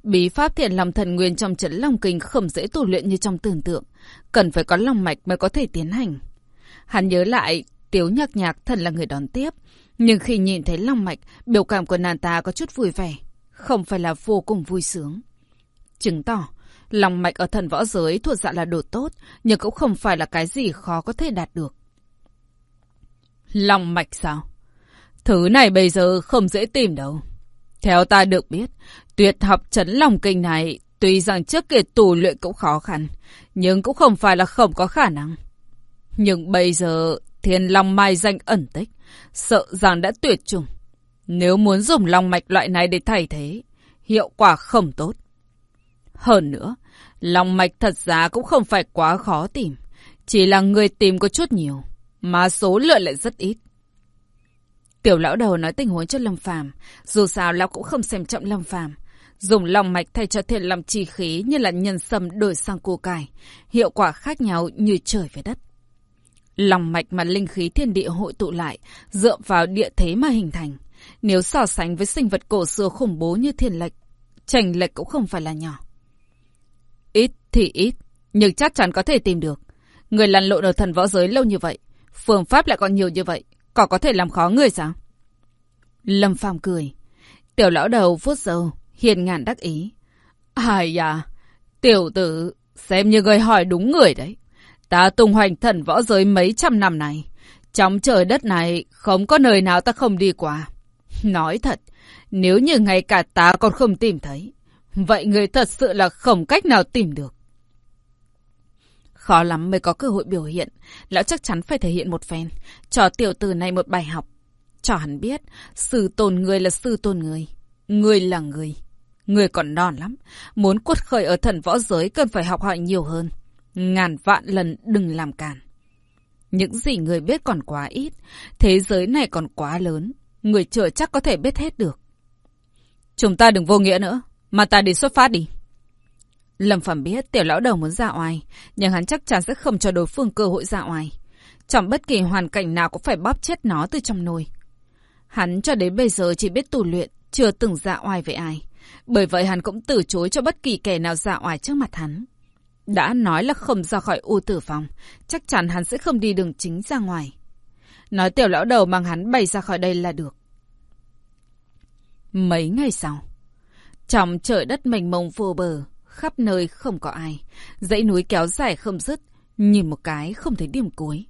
Speaker 1: Bí pháp thiện lòng thần nguyên trong trận long kinh không dễ tu luyện như trong tưởng tượng. Cần phải có lòng mạch mới có thể tiến hành. Hắn nhớ lại, tiếu nhạc nhạc thần là người đón tiếp. Nhưng khi nhìn thấy long mạch, biểu cảm của nàng ta có chút vui vẻ. Không phải là vô cùng vui sướng. Chứng tỏ, lòng mạch ở thần võ giới thuộc dạng là đồ tốt, nhưng cũng không phải là cái gì khó có thể đạt được. Lòng mạch sao? Thứ này bây giờ không dễ tìm đâu. Theo ta được biết, tuyệt học chấn lòng kinh này tuy rằng trước kia tù luyện cũng khó khăn, nhưng cũng không phải là không có khả năng. Nhưng bây giờ thiên long mai danh ẩn tích, sợ rằng đã tuyệt chủng. Nếu muốn dùng long mạch loại này để thay thế, hiệu quả không tốt. Hơn nữa, long mạch thật ra cũng không phải quá khó tìm, chỉ là người tìm có chút nhiều, mà số lượng lại rất ít. Tiểu lão đầu nói tình huống cho Lâm Phàm, dù sao lão cũng không xem trọng Lâm Phàm, dùng lòng mạch thay cho thiên làm chi khí như là nhân sâm đổi sang củ cải, hiệu quả khác nhau như trời với đất. Lòng mạch mà linh khí thiên địa hội tụ lại, dựa vào địa thế mà hình thành. Nếu so sánh với sinh vật cổ xưa khủng bố như thiên lệch, chành lệch cũng không phải là nhỏ. Ít thì ít, nhưng chắc chắn có thể tìm được. Người lăn lộn ở thần võ giới lâu như vậy, phương pháp lại còn nhiều như vậy, có có thể làm khó người sao? Lâm Phàm cười. Tiểu lão đầu vuốt râu, hiền ngàn đắc ý. Ai à, tiểu tử, xem như người hỏi đúng người đấy. Ta tung hoành thần võ giới mấy trăm năm này. Trong trời đất này, không có nơi nào ta không đi qua. Nói thật, nếu như ngay cả ta còn không tìm thấy, vậy người thật sự là không cách nào tìm được. Khó lắm mới có cơ hội biểu hiện, lão chắc chắn phải thể hiện một phen, cho tiểu tử này một bài học. Cho hắn biết, sư tôn người là sư tôn người, người là người, Người còn non lắm. Muốn quất khởi ở thần võ giới cần phải học hỏi nhiều hơn. Ngàn vạn lần đừng làm càn. Những gì người biết còn quá ít. Thế giới này còn quá lớn. Người chưa chắc có thể biết hết được. Chúng ta đừng vô nghĩa nữa. Mà ta đi xuất phát đi. Lâm Phạm biết tiểu lão đầu muốn ra oai. Nhưng hắn chắc chắn sẽ không cho đối phương cơ hội ra oai. Trong bất kỳ hoàn cảnh nào cũng phải bóp chết nó từ trong nồi. Hắn cho đến bây giờ chỉ biết tu luyện, chưa từng dạ oai với ai. Bởi vậy hắn cũng từ chối cho bất kỳ kẻ nào dạ oai trước mặt hắn. Đã nói là không ra khỏi u tử phòng, chắc chắn hắn sẽ không đi đường chính ra ngoài. Nói tiểu lão đầu mang hắn bay ra khỏi đây là được. Mấy ngày sau, trong trời đất mênh mông vô bờ, khắp nơi không có ai, dãy núi kéo dài không dứt, nhìn một cái không thấy điểm cuối.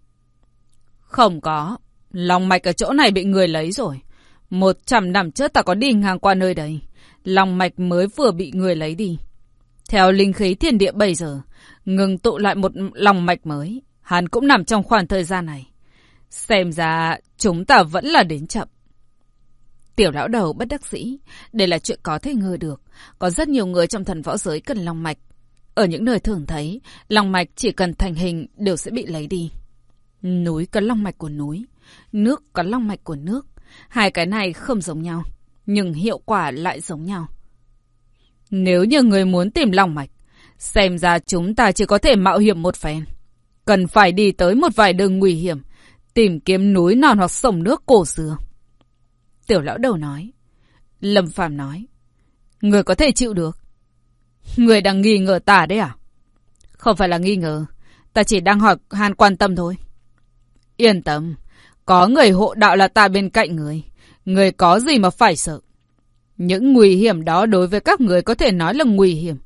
Speaker 1: Không có, lòng mạch ở chỗ này bị người lấy rồi. Một trăm năm trước ta có đi ngang qua nơi đấy, lòng mạch mới vừa bị người lấy đi. Theo linh khí thiên địa bây giờ, ngừng tụ lại một lòng mạch mới. Hắn cũng nằm trong khoảng thời gian này. Xem ra chúng ta vẫn là đến chậm. Tiểu lão đầu bất đắc dĩ. Đây là chuyện có thể ngờ được. Có rất nhiều người trong thần võ giới cần lòng mạch. Ở những nơi thường thấy, lòng mạch chỉ cần thành hình đều sẽ bị lấy đi. Núi có long mạch của núi, nước có long mạch của nước. Hai cái này không giống nhau, nhưng hiệu quả lại giống nhau. Nếu như người muốn tìm lòng mạch, xem ra chúng ta chỉ có thể mạo hiểm một phen. Cần phải đi tới một vài đường nguy hiểm, tìm kiếm núi non hoặc sông nước cổ xưa. Tiểu lão đầu nói. Lâm Phàm nói. Người có thể chịu được. Người đang nghi ngờ ta đấy à? Không phải là nghi ngờ. Ta chỉ đang hỏi Han quan tâm thôi. Yên tâm. Có người hộ đạo là ta bên cạnh người. Người có gì mà phải sợ. Những nguy hiểm đó đối với các người có thể nói là nguy hiểm.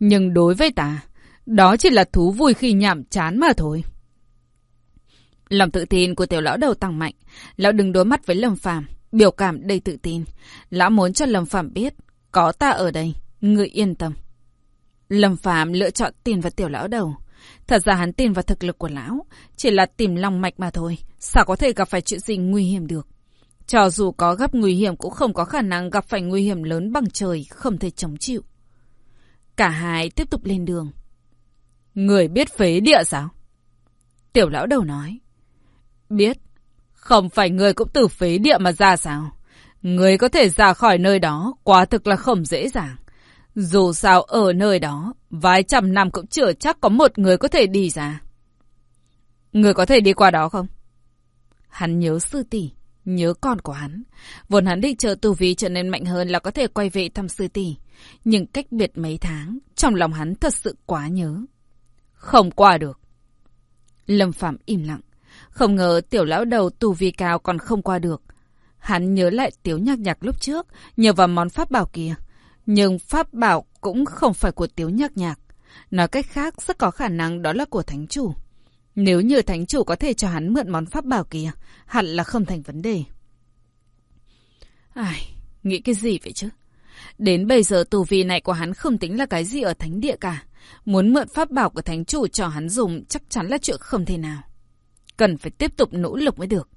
Speaker 1: Nhưng đối với ta, đó chỉ là thú vui khi nhảm chán mà thôi. Lòng tự tin của tiểu lão đầu tăng mạnh. Lão đừng đối mắt với Lâm Phàm biểu cảm đầy tự tin. Lão muốn cho Lâm Phàm biết, có ta ở đây, người yên tâm. Lâm Phàm lựa chọn tin vào tiểu lão đầu. Thật ra hắn tin vào thực lực của lão, chỉ là tìm lòng mạch mà thôi. Sao có thể gặp phải chuyện gì nguy hiểm được? Cho dù có gặp nguy hiểm cũng không có khả năng gặp phải nguy hiểm lớn bằng trời, không thể chống chịu. Cả hai tiếp tục lên đường. Người biết phế địa sao? Tiểu lão đầu nói. Biết. Không phải người cũng từ phế địa mà ra sao? Người có thể ra khỏi nơi đó, quả thực là không dễ dàng. Dù sao ở nơi đó, vài trăm năm cũng chưa chắc có một người có thể đi ra. Người có thể đi qua đó không? Hắn nhớ sư tỷ, nhớ con của hắn. Vốn hắn định chờ tu vi trở nên mạnh hơn là có thể quay về thăm sư tỷ. Nhưng cách biệt mấy tháng, trong lòng hắn thật sự quá nhớ. Không qua được. Lâm Phạm im lặng. Không ngờ tiểu lão đầu tu vi cao còn không qua được. Hắn nhớ lại tiếu nhạc nhạc lúc trước, nhờ vào món pháp bảo kia. Nhưng pháp bảo cũng không phải của tiếu nhạc nhạc. Nói cách khác, rất có khả năng đó là của thánh chủ. Nếu như thánh chủ có thể cho hắn mượn món pháp bảo kia, hẳn là không thành vấn đề. Ai, nghĩ cái gì vậy chứ? Đến bây giờ tù vi này của hắn không tính là cái gì ở thánh địa cả. Muốn mượn pháp bảo của thánh chủ cho hắn dùng chắc chắn là chuyện không thể nào. Cần phải tiếp tục nỗ lực mới được.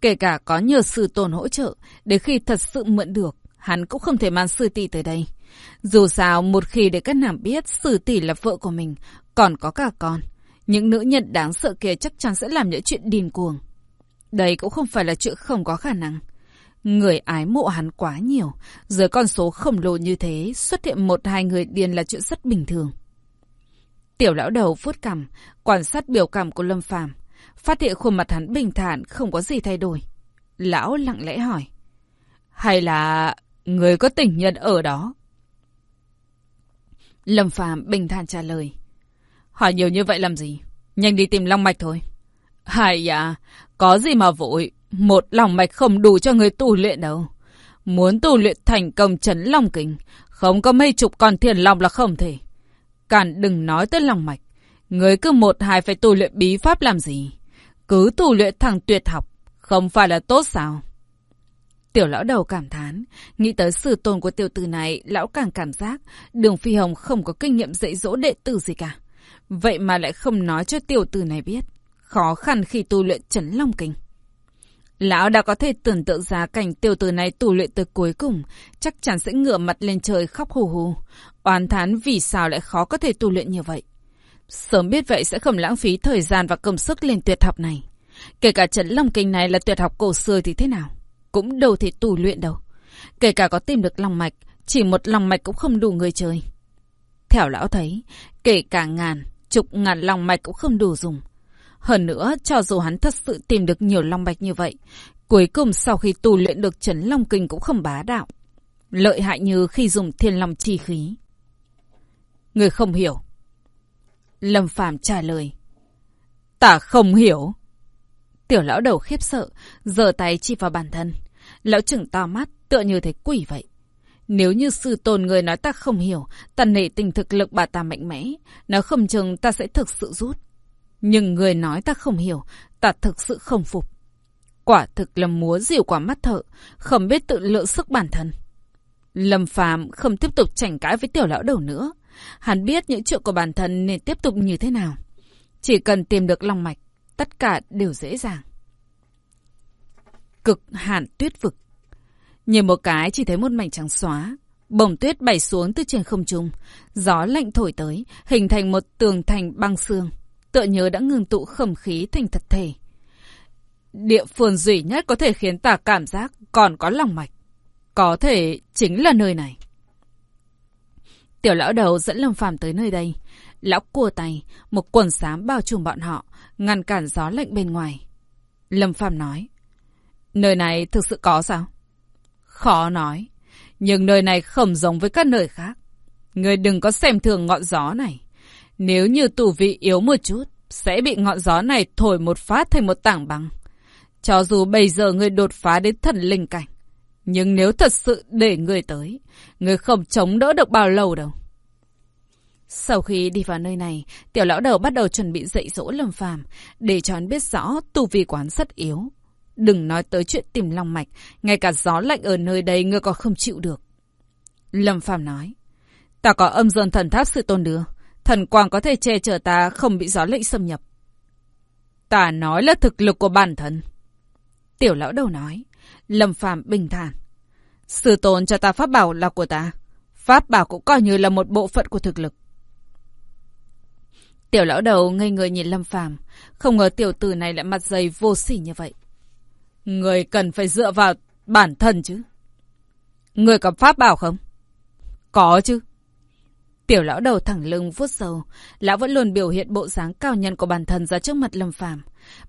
Speaker 1: Kể cả có nhờ sư tồn hỗ trợ, để khi thật sự mượn được, hắn cũng không thể mang sư tỷ tới đây. Dù sao, một khi để các nàng biết sư tỷ là vợ của mình, còn có cả con, những nữ nhân đáng sợ kia chắc chắn sẽ làm những chuyện điên cuồng. Đây cũng không phải là chuyện không có khả năng. Người ái mộ hắn quá nhiều, dưới con số khổng lồ như thế, xuất hiện một hai người điên là chuyện rất bình thường. Tiểu lão đầu vuốt cằm, quan sát biểu cảm của Lâm Phàm, phát hiện khuôn mặt hắn bình thản, không có gì thay đổi. Lão lặng lẽ hỏi, hay là người có tình nhân ở đó? Lâm Phàm bình thản trả lời, hỏi nhiều như vậy làm gì? Nhanh đi tìm Long Mạch thôi. Hài à, có gì mà vội, một lòng mạch không đủ cho người tu luyện đâu. Muốn tu luyện thành công chấn long kinh, không có mấy chục con thiền long là không thể. Càn đừng nói tới lòng mạch. Người cứ một hai phải tu luyện bí pháp làm gì. Cứ tu luyện thằng tuyệt học, không phải là tốt sao? Tiểu lão đầu cảm thán, nghĩ tới sự tồn của tiểu tử này, lão càng cảm giác đường phi hồng không có kinh nghiệm dạy dỗ đệ tử gì cả. Vậy mà lại không nói cho tiểu tử này biết. Khó khăn khi tu luyện chấn long kinh. Lão đã có thể tưởng tượng ra cảnh tiểu tử này tu luyện tới cuối cùng, chắc chắn sẽ ngửa mặt lên trời khóc hù hù. Oán thán vì sao lại khó có thể tu luyện như vậy. Sớm biết vậy sẽ không lãng phí thời gian và công sức lên tuyệt học này. Kể cả chấn Long Kinh này là tuyệt học cổ xưa thì thế nào? Cũng đâu thể tù luyện đâu. Kể cả có tìm được lòng mạch, chỉ một lòng mạch cũng không đủ người chơi. Theo lão thấy, kể cả ngàn, chục ngàn lòng mạch cũng không đủ dùng. Hơn nữa, cho dù hắn thật sự tìm được nhiều long mạch như vậy, cuối cùng sau khi tu luyện được chấn long kinh cũng không bá đạo. Lợi hại như khi dùng thiên long chi khí. Người không hiểu. Lâm Phàm trả lời. Ta không hiểu. Tiểu lão đầu khiếp sợ, giơ tay chi vào bản thân. Lão chừng to mắt, tựa như thấy quỷ vậy. Nếu như sư tôn người nói ta không hiểu, ta nể tình thực lực bà ta mạnh mẽ, nếu không chừng ta sẽ thực sự rút. Nhưng người nói ta không hiểu, ta thực sự không phục. Quả thực là múa diều quả mắt thợ, không biết tự lượng sức bản thân. Lâm Phàm không tiếp tục tranh cãi với tiểu lão đầu nữa. Hắn biết những chuyện của bản thân nên tiếp tục như thế nào. Chỉ cần tìm được long mạch, tất cả đều dễ dàng. Cực hạn tuyết vực Nhìn một cái chỉ thấy một mảnh trắng xóa. Bồng tuyết bay xuống từ trên không trung. Gió lạnh thổi tới, hình thành một tường thành băng xương. Tựa nhớ đã ngừng tụ khẩm khí thành thật thể. Địa phương duy nhất có thể khiến ta cảm giác còn có lòng mạch. Có thể chính là nơi này. Tiểu lão đầu dẫn Lâm Phàm tới nơi đây. Lão cua tay, một quần xám bao trùm bọn họ, ngăn cản gió lạnh bên ngoài. Lâm Phàm nói. Nơi này thực sự có sao? Khó nói. Nhưng nơi này không giống với các nơi khác. Người đừng có xem thường ngọn gió này. Nếu như tù vị yếu một chút, sẽ bị ngọn gió này thổi một phát thành một tảng băng. Cho dù bây giờ người đột phá đến thần linh cảnh. Nhưng nếu thật sự để người tới, người không chống đỡ được bao lâu đâu. Sau khi đi vào nơi này, tiểu lão đầu bắt đầu chuẩn bị dạy dỗ lâm phàm, để cho hắn biết rõ tu vi quán rất yếu. Đừng nói tới chuyện tìm long mạch, ngay cả gió lạnh ở nơi đây ngươi còn không chịu được. Lâm Phàm nói, ta có âm dương thần tháp sự tôn đưa, thần quang có thể che chở ta không bị gió lạnh xâm nhập. Ta nói là thực lực của bản thân. Tiểu lão đầu nói, Lâm Phàm bình thản. Sư tôn cho ta pháp bảo là của ta. Pháp bảo cũng coi như là một bộ phận của thực lực. Tiểu lão đầu ngây người nhìn Lâm Phàm, không ngờ tiểu tử này lại mặt dày vô sỉ như vậy. Người cần phải dựa vào bản thân chứ. Người có pháp bảo không? Có chứ. Tiểu lão đầu thẳng lưng vuốt sầu, lão vẫn luôn biểu hiện bộ dáng cao nhân của bản thân ra trước mặt Lâm Phàm.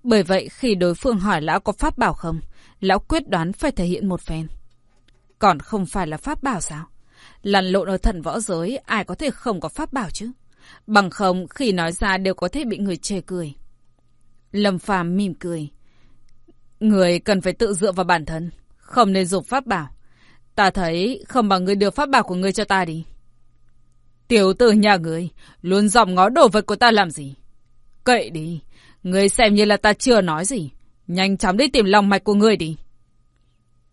Speaker 1: Bởi vậy khi đối phương hỏi lão có pháp bảo không, lão quyết đoán phải thể hiện một phen. Còn không phải là pháp bảo sao? Lăn lộn ở thần võ giới, ai có thể không có pháp bảo chứ? Bằng không, khi nói ra đều có thể bị người chê cười. Lâm Phàm mỉm cười. Người cần phải tự dựa vào bản thân, không nên dùng pháp bảo. Ta thấy không bằng người đưa pháp bảo của người cho ta đi. Tiểu tử nhà người, luôn dòng ngó đồ vật của ta làm gì? Cậy đi, người xem như là ta chưa nói gì. Nhanh chóng đi tìm lòng mạch của người đi.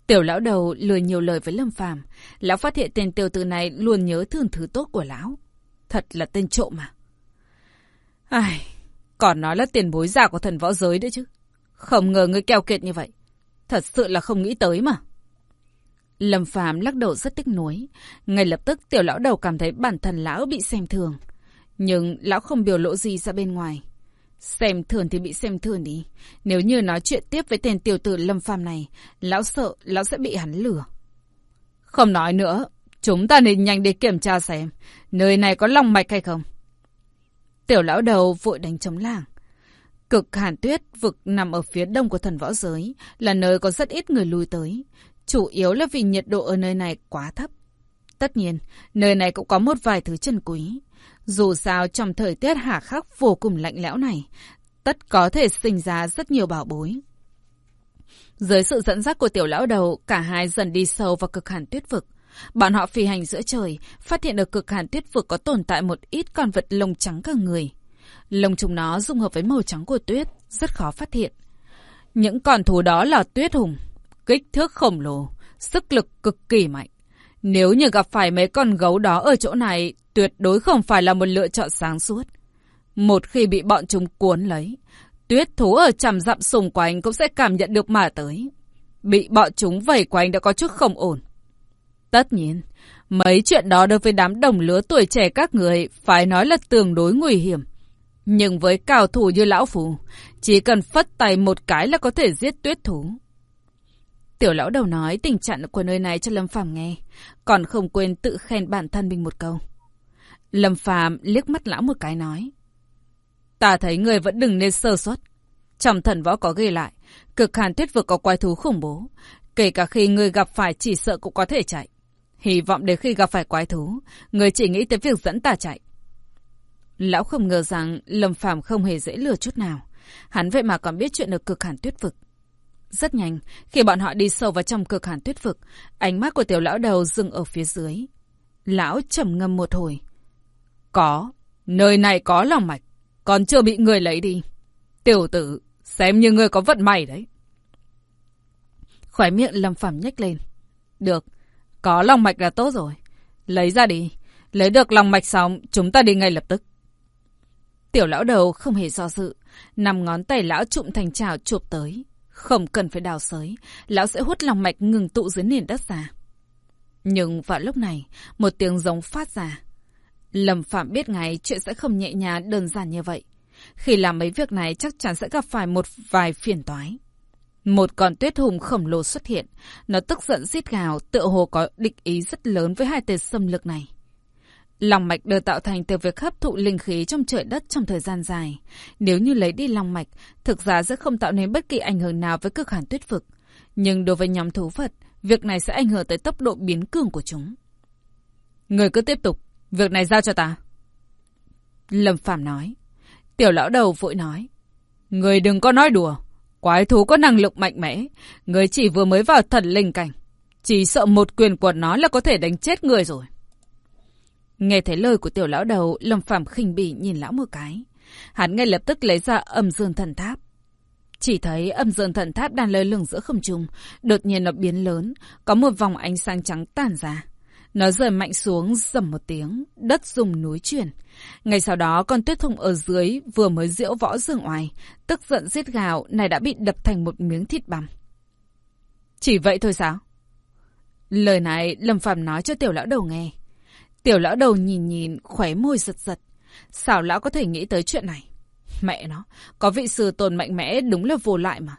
Speaker 1: Tiểu lão đầu lừa nhiều lời với Lâm Phàm, lão phát hiện tên tiểu tử này luôn nhớ thương thứ tốt của lão. Thật là tên trộm mà. Ai, còn nói là tiền bối già của thần võ giới đấy chứ. Không ngờ ngươi keo kiệt như vậy. Thật sự là không nghĩ tới mà. Lâm Phàm lắc đầu rất tiếc nuối. Ngay lập tức tiểu lão đầu cảm thấy bản thân lão bị xem thường. Nhưng lão không biểu lộ gì ra bên ngoài. Xem thường thì bị xem thường đi. Nếu như nói chuyện tiếp với tên tiểu tử Lâm Phàm này, lão sợ lão sẽ bị hắn lừa. Không nói nữa, chúng ta nên nhanh đi kiểm tra xem, nơi này có lòng mạch hay không. Tiểu lão đầu vội đánh chống làng. Cực hàn tuyết vực nằm ở phía đông của thần võ giới, là nơi có rất ít người lui tới. Chủ yếu là vì nhiệt độ ở nơi này quá thấp. Tất nhiên, nơi này cũng có một vài thứ chân quý. Dù sao trong thời tiết hà khắc vô cùng lạnh lẽo này, tất có thể sinh ra rất nhiều bảo bối. Dưới sự dẫn dắt của tiểu lão đầu, cả hai dần đi sâu vào cực hàn tuyết vực. Bọn họ phi hành giữa trời, phát hiện được cực hàn tuyết vực có tồn tại một ít con vật lông trắng cả người. Lông chúng nó dung hợp với màu trắng của tuyết, rất khó phát hiện. Những con thú đó là tuyết hùng, kích thước khổng lồ, sức lực cực kỳ mạnh. Nếu như gặp phải mấy con gấu đó ở chỗ này, tuyệt đối không phải là một lựa chọn sáng suốt. Một khi bị bọn chúng cuốn lấy, Tuyết thú ở trăm dặm xung quanh cũng sẽ cảm nhận được mà tới. Bị bọn chúng vây quanh đã có chút không ổn. Tất nhiên, mấy chuyện đó đối với đám đồng lứa tuổi trẻ các người phải nói là tương đối nguy hiểm. Nhưng với cao thủ như lão phù, chỉ cần phất tay một cái là có thể giết tuyết thú. Tiểu lão đầu nói tình trạng của nơi này cho Lâm Phàm nghe, còn không quên tự khen bản thân mình một câu. Lâm Phàm liếc mắt lão một cái nói. Ta thấy người vẫn đừng nên sơ suất. Trong thần võ có ghi lại, cực hàn tuyết vực có quái thú khủng bố. Kể cả khi người gặp phải chỉ sợ cũng có thể chạy. Hy vọng đến khi gặp phải quái thú, người chỉ nghĩ tới việc dẫn ta chạy. Lão không ngờ rằng Lâm Phàm không hề dễ lừa chút nào. Hắn vậy mà còn biết chuyện ở cực hàn tuyết vực. Rất nhanh, khi bọn họ đi sâu vào trong cực hàn tuyết vực, ánh mắt của tiểu lão đầu dừng ở phía dưới. Lão trầm ngâm một hồi. Có, nơi này có lòng mạch, còn chưa bị người lấy đi. Tiểu tử, xem như người có vận may đấy. Khóe miệng Lâm Phàm nhếch lên. Được, có lòng mạch là tốt rồi. Lấy ra đi. Lấy được lòng mạch xong, chúng ta đi ngay lập tức. Tiểu lão đầu không hề do dự. Nằm ngón tay lão trụm thành chảo chụp tới. Không cần phải đào sới. Lão sẽ hút lòng mạch ngừng tụ dưới nền đất ra. Nhưng vào lúc này, một tiếng giống phát ra. Lâm Phạm biết ngay chuyện sẽ không nhẹ nhàng đơn giản như vậy. Khi làm mấy việc này chắc chắn sẽ gặp phải một vài phiền toái. Một con tuyết hùng khổng lồ xuất hiện. Nó tức giận rít gào, tựa hồ có địch ý rất lớn với hai tên xâm lược này. Lòng mạch được tạo thành từ việc hấp thụ linh khí trong trời đất trong thời gian dài. Nếu như lấy đi lòng mạch, thực ra sẽ không tạo nên bất kỳ ảnh hưởng nào với cực hàn tuyết vực. Nhưng đối với nhóm thú vật, việc này sẽ ảnh hưởng tới tốc độ biến cường của chúng. Người cứ tiếp tục, việc này giao cho ta. Lâm Phạm nói. Tiểu lão đầu vội nói. Người đừng có nói đùa. Quái thú có năng lực mạnh mẽ. Người chỉ vừa mới vào thần linh cảnh. Chỉ sợ một quyền của nó là có thể đánh chết người rồi. Nghe thấy lời của tiểu lão đầu, Lâm Phàm khinh bỉ nhìn lão một cái. Hắn ngay lập tức lấy ra âm dương thần tháp. Chỉ thấy âm dương thần tháp đang lơ lửng giữa không trung, đột nhiên nó biến lớn, có một vòng ánh sáng trắng tàn ra. Nó rơi mạnh xuống, rầm một tiếng, đất rung núi chuyển. Ngay sau đó, con tuyết thùng ở dưới vừa mới diễu võ dương oai, tức giận giết gào, này đã bị đập thành một miếng thịt bằm. Chỉ vậy thôi sao? Lời này Lâm Phàm nói cho tiểu lão đầu nghe. Tiểu lão đầu nhìn nhìn, khóe môi giật giật. Sao lão có thể nghĩ tới chuyện này? Mẹ nó, có vị sư tồn mạnh mẽ đúng là vô lại mà.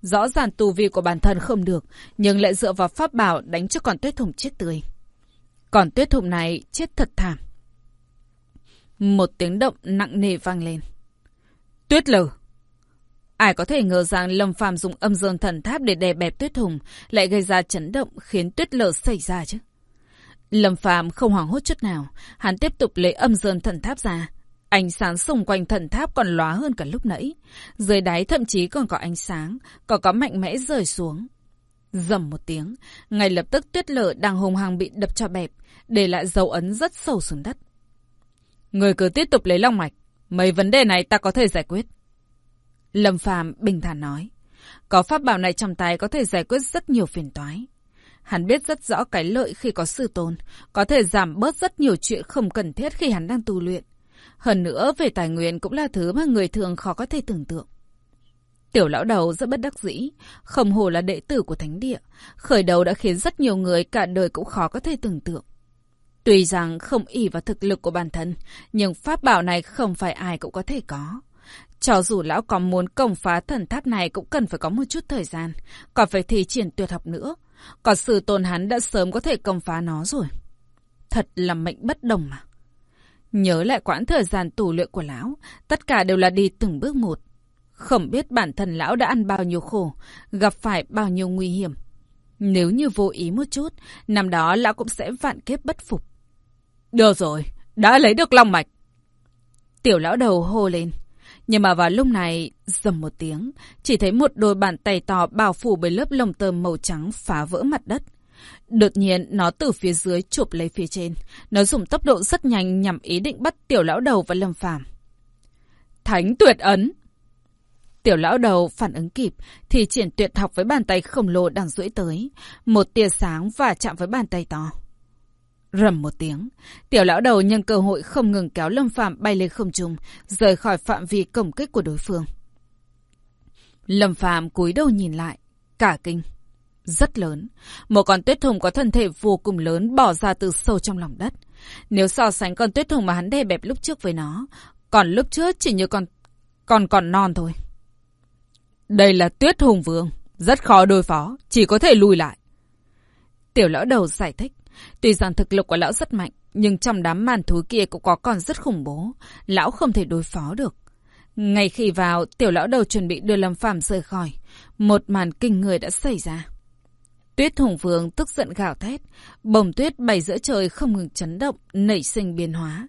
Speaker 1: Rõ ràng tu vi của bản thân không được, nhưng lại dựa vào pháp bảo đánh cho con tuyết thùng chết tươi. Còn tuyết thùng này chết thật thảm. Một tiếng động nặng nề vang lên. Tuyết lử! Ai có thể ngờ rằng Lâm Phàm dùng âm dương thần tháp để đè bẹp tuyết thùng lại gây ra chấn động khiến tuyết lở xảy ra chứ? Lâm Phàm không hoảng hốt chút nào, hắn tiếp tục lấy âm dương thần tháp ra. Ánh sáng xung quanh thần tháp còn lóa hơn cả lúc nãy. Dưới đáy thậm chí còn có ánh sáng, còn có mạnh mẽ rơi xuống. Dầm một tiếng, ngay lập tức tuyết lở đang hùng hăng bị đập cho bẹp, để lại dấu ấn rất sâu xuống đất. Người cứ tiếp tục lấy long mạch, mấy vấn đề này ta có thể giải quyết. Lâm Phàm bình thản nói, có pháp bảo này trong tay có thể giải quyết rất nhiều phiền toái. Hắn biết rất rõ cái lợi khi có sư tôn, có thể giảm bớt rất nhiều chuyện không cần thiết khi hắn đang tu luyện. Hơn nữa, về tài nguyên cũng là thứ mà người thường khó có thể tưởng tượng. Tiểu lão đầu rất bất đắc dĩ, không hồ là đệ tử của thánh địa, khởi đầu đã khiến rất nhiều người cả đời cũng khó có thể tưởng tượng. Tuy rằng không ỷ vào thực lực của bản thân, nhưng pháp bảo này không phải ai cũng có thể có. Cho dù lão có muốn công phá thần tháp này cũng cần phải có một chút thời gian, còn phải thi triển tuyệt học nữa. Còn sự tôn hắn đã sớm có thể công phá nó rồi. Thật là mệnh bất đồng mà. Nhớ lại quãng thời gian tù luyện của lão, tất cả đều là đi từng bước một. Không biết bản thân lão đã ăn bao nhiêu khổ, gặp phải bao nhiêu nguy hiểm. Nếu như vô ý một chút, năm đó lão cũng sẽ vạn kiếp bất phục. Được rồi, đã lấy được long mạch. Tiểu lão đầu hô lên. Nhưng mà vào lúc này, dầm một tiếng, chỉ thấy một đôi bàn tay to bao phủ bởi lớp lông tơ màu trắng phá vỡ mặt đất. Đột nhiên, nó từ phía dưới chụp lấy phía trên. Nó dùng tốc độ rất nhanh nhằm ý định bắt tiểu lão đầu và lâm phàm. Thánh tuyệt ấn! Tiểu lão đầu phản ứng kịp thì triển tuyệt học với bàn tay khổng lồ đang duỗi tới. Một tia sáng và chạm với bàn tay to. Rầm một tiếng, tiểu lão đầu nhân cơ hội không ngừng kéo Lâm Phạm bay lên không trung, rời khỏi phạm vi công kích của đối phương. Lâm Phàm cúi đầu nhìn lại, cả kinh. Rất lớn. Một con tuyết thùng có thân thể vô cùng lớn bỏ ra từ sâu trong lòng đất. Nếu so sánh con tuyết thùng mà hắn đè bẹp lúc trước với nó, còn lúc trước chỉ như con còn còn non thôi. Đây là tuyết hùng vương, rất khó đối phó, chỉ có thể lùi lại. Tiểu lão đầu giải thích, tuy rằng thực lực của lão rất mạnh, nhưng trong đám màn thú kia cũng có còn rất khủng bố, lão không thể đối phó được. Ngay khi vào, tiểu lão đầu chuẩn bị đưa Lâm Phàm rời khỏi, một màn kinh người đã xảy ra. Tuyết hùng vương tức giận gào thét, bồng tuyết bay giữa trời không ngừng chấn động, nảy sinh biến hóa.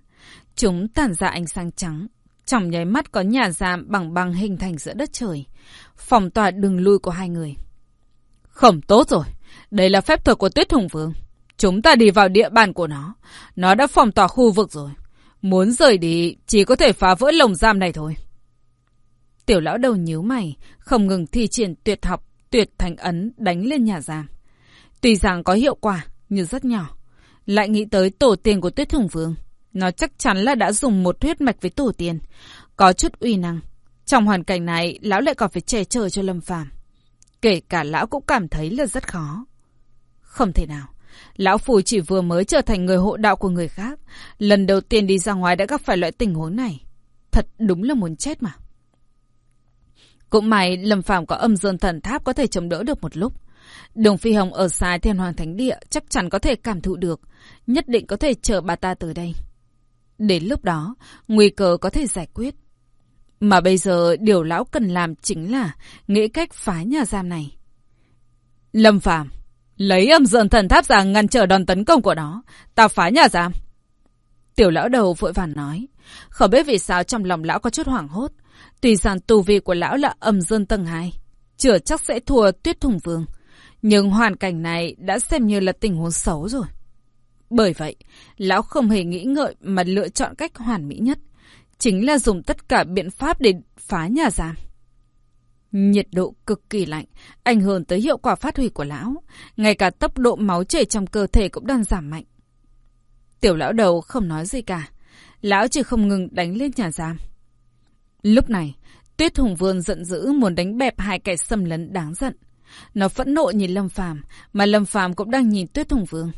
Speaker 1: Chúng tản ra ánh sáng trắng, trong nháy mắt có nhà giam bằng băng hình thành giữa đất trời, phòng tỏa đường lui của hai người. Không tốt rồi, đây là phép thuật của Tuyết Hùng Vương. Chúng ta đi vào địa bàn của nó. Nó đã phòng tỏa khu vực rồi. Muốn rời đi, chỉ có thể phá vỡ lồng giam này thôi. Tiểu lão đầu nhíu mày, không ngừng thi triển tuyệt học, tuyệt thành ấn đánh lên nhà giam. Tuy rằng có hiệu quả, nhưng rất nhỏ. Lại nghĩ tới tổ tiên của Tuyết thủng Vương. Nó chắc chắn là đã dùng một huyết mạch với tổ tiên. Có chút uy năng. Trong hoàn cảnh này, lão lại còn phải che chở cho Lâm Phàm. Kể cả lão cũng cảm thấy là rất khó. Không thể nào. Lão Phù chỉ vừa mới trở thành người hộ đạo của người khác. Lần đầu tiên đi ra ngoài đã gặp phải loại tình huống này. Thật đúng là muốn chết mà. Cũng may Lâm Phàm có âm dương thần tháp có thể chống đỡ được một lúc. Đường Phi Hồng ở xa thiên hoàng thánh địa chắc chắn có thể cảm thụ được. Nhất định có thể chờ bà ta tới đây. Đến lúc đó, nguy cơ có thể giải quyết. Mà bây giờ điều lão cần làm chính là nghĩ cách phá nhà giam này. Lâm Phàm lấy âm dợn thần tháp ra ngăn trở đòn tấn công của nó. Ta phá nhà giam. Tiểu lão đầu vội vàng nói. Không biết vì sao trong lòng lão có chút hoảng hốt. Tùy rằng tù vị của lão là âm dương tầng 2. Chưa chắc sẽ thua tuyết thùng vương. Nhưng hoàn cảnh này đã xem như là tình huống xấu rồi. Bởi vậy, lão không hề nghĩ ngợi mà lựa chọn cách hoàn mỹ nhất. Chính là dùng tất cả biện pháp để phá nhà giam. Nhiệt độ cực kỳ lạnh, ảnh hưởng tới hiệu quả phát huy của lão. Ngay cả tốc độ máu chảy trong cơ thể cũng đang giảm mạnh. Tiểu lão đầu không nói gì cả. Lão chỉ không ngừng đánh lên nhà giam. Lúc này, Tuyết Hùng Vương giận dữ muốn đánh bẹp hai kẻ xâm lấn đáng giận. Nó phẫn nộ nhìn Lâm Phàm, mà Lâm Phàm cũng đang nhìn Tuyết Hùng Vương.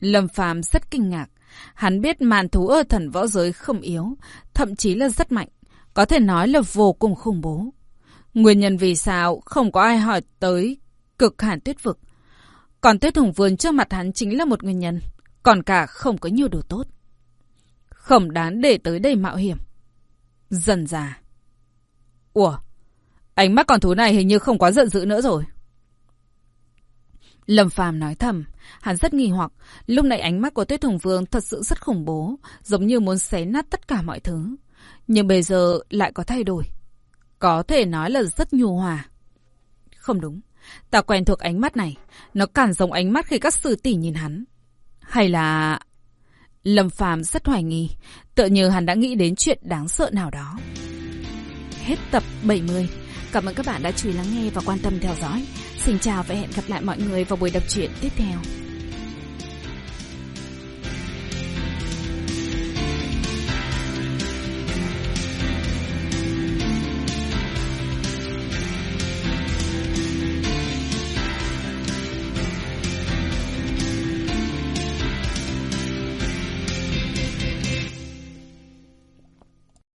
Speaker 1: Lâm Phàm rất kinh ngạc. Hắn biết màn thú ở thần võ giới không yếu, thậm chí là rất mạnh, có thể nói là vô cùng khủng bố. Nguyên nhân vì sao không có ai hỏi tới cực hàn tuyết vực. Còn tuyết hùng vườn trước mặt hắn chính là một nguyên nhân, còn cả không có nhiều đồ tốt. Không đáng để tới đây mạo hiểm. Dần già. Ủa, ánh mắt con thú này hình như không quá giận dữ nữa rồi. Lâm Phàm nói thầm, hắn rất nghi hoặc, lúc này ánh mắt của Tuyết Hùng Vương thật sự rất khủng bố, giống như muốn xé nát tất cả mọi thứ. Nhưng bây giờ lại có thay đổi. Có thể nói là rất nhu hòa. Không đúng, ta quen thuộc ánh mắt này, nó càng giống ánh mắt khi các sư tỷ nhìn hắn. Hay là... Lâm Phàm rất hoài nghi, tựa như hắn đã nghĩ đến chuyện đáng sợ nào đó. Hết tập 70. Cảm ơn các bạn đã chú ý lắng nghe và quan tâm theo dõi. Xin chào và hẹn gặp lại mọi người vào buổi đọc truyện tiếp theo.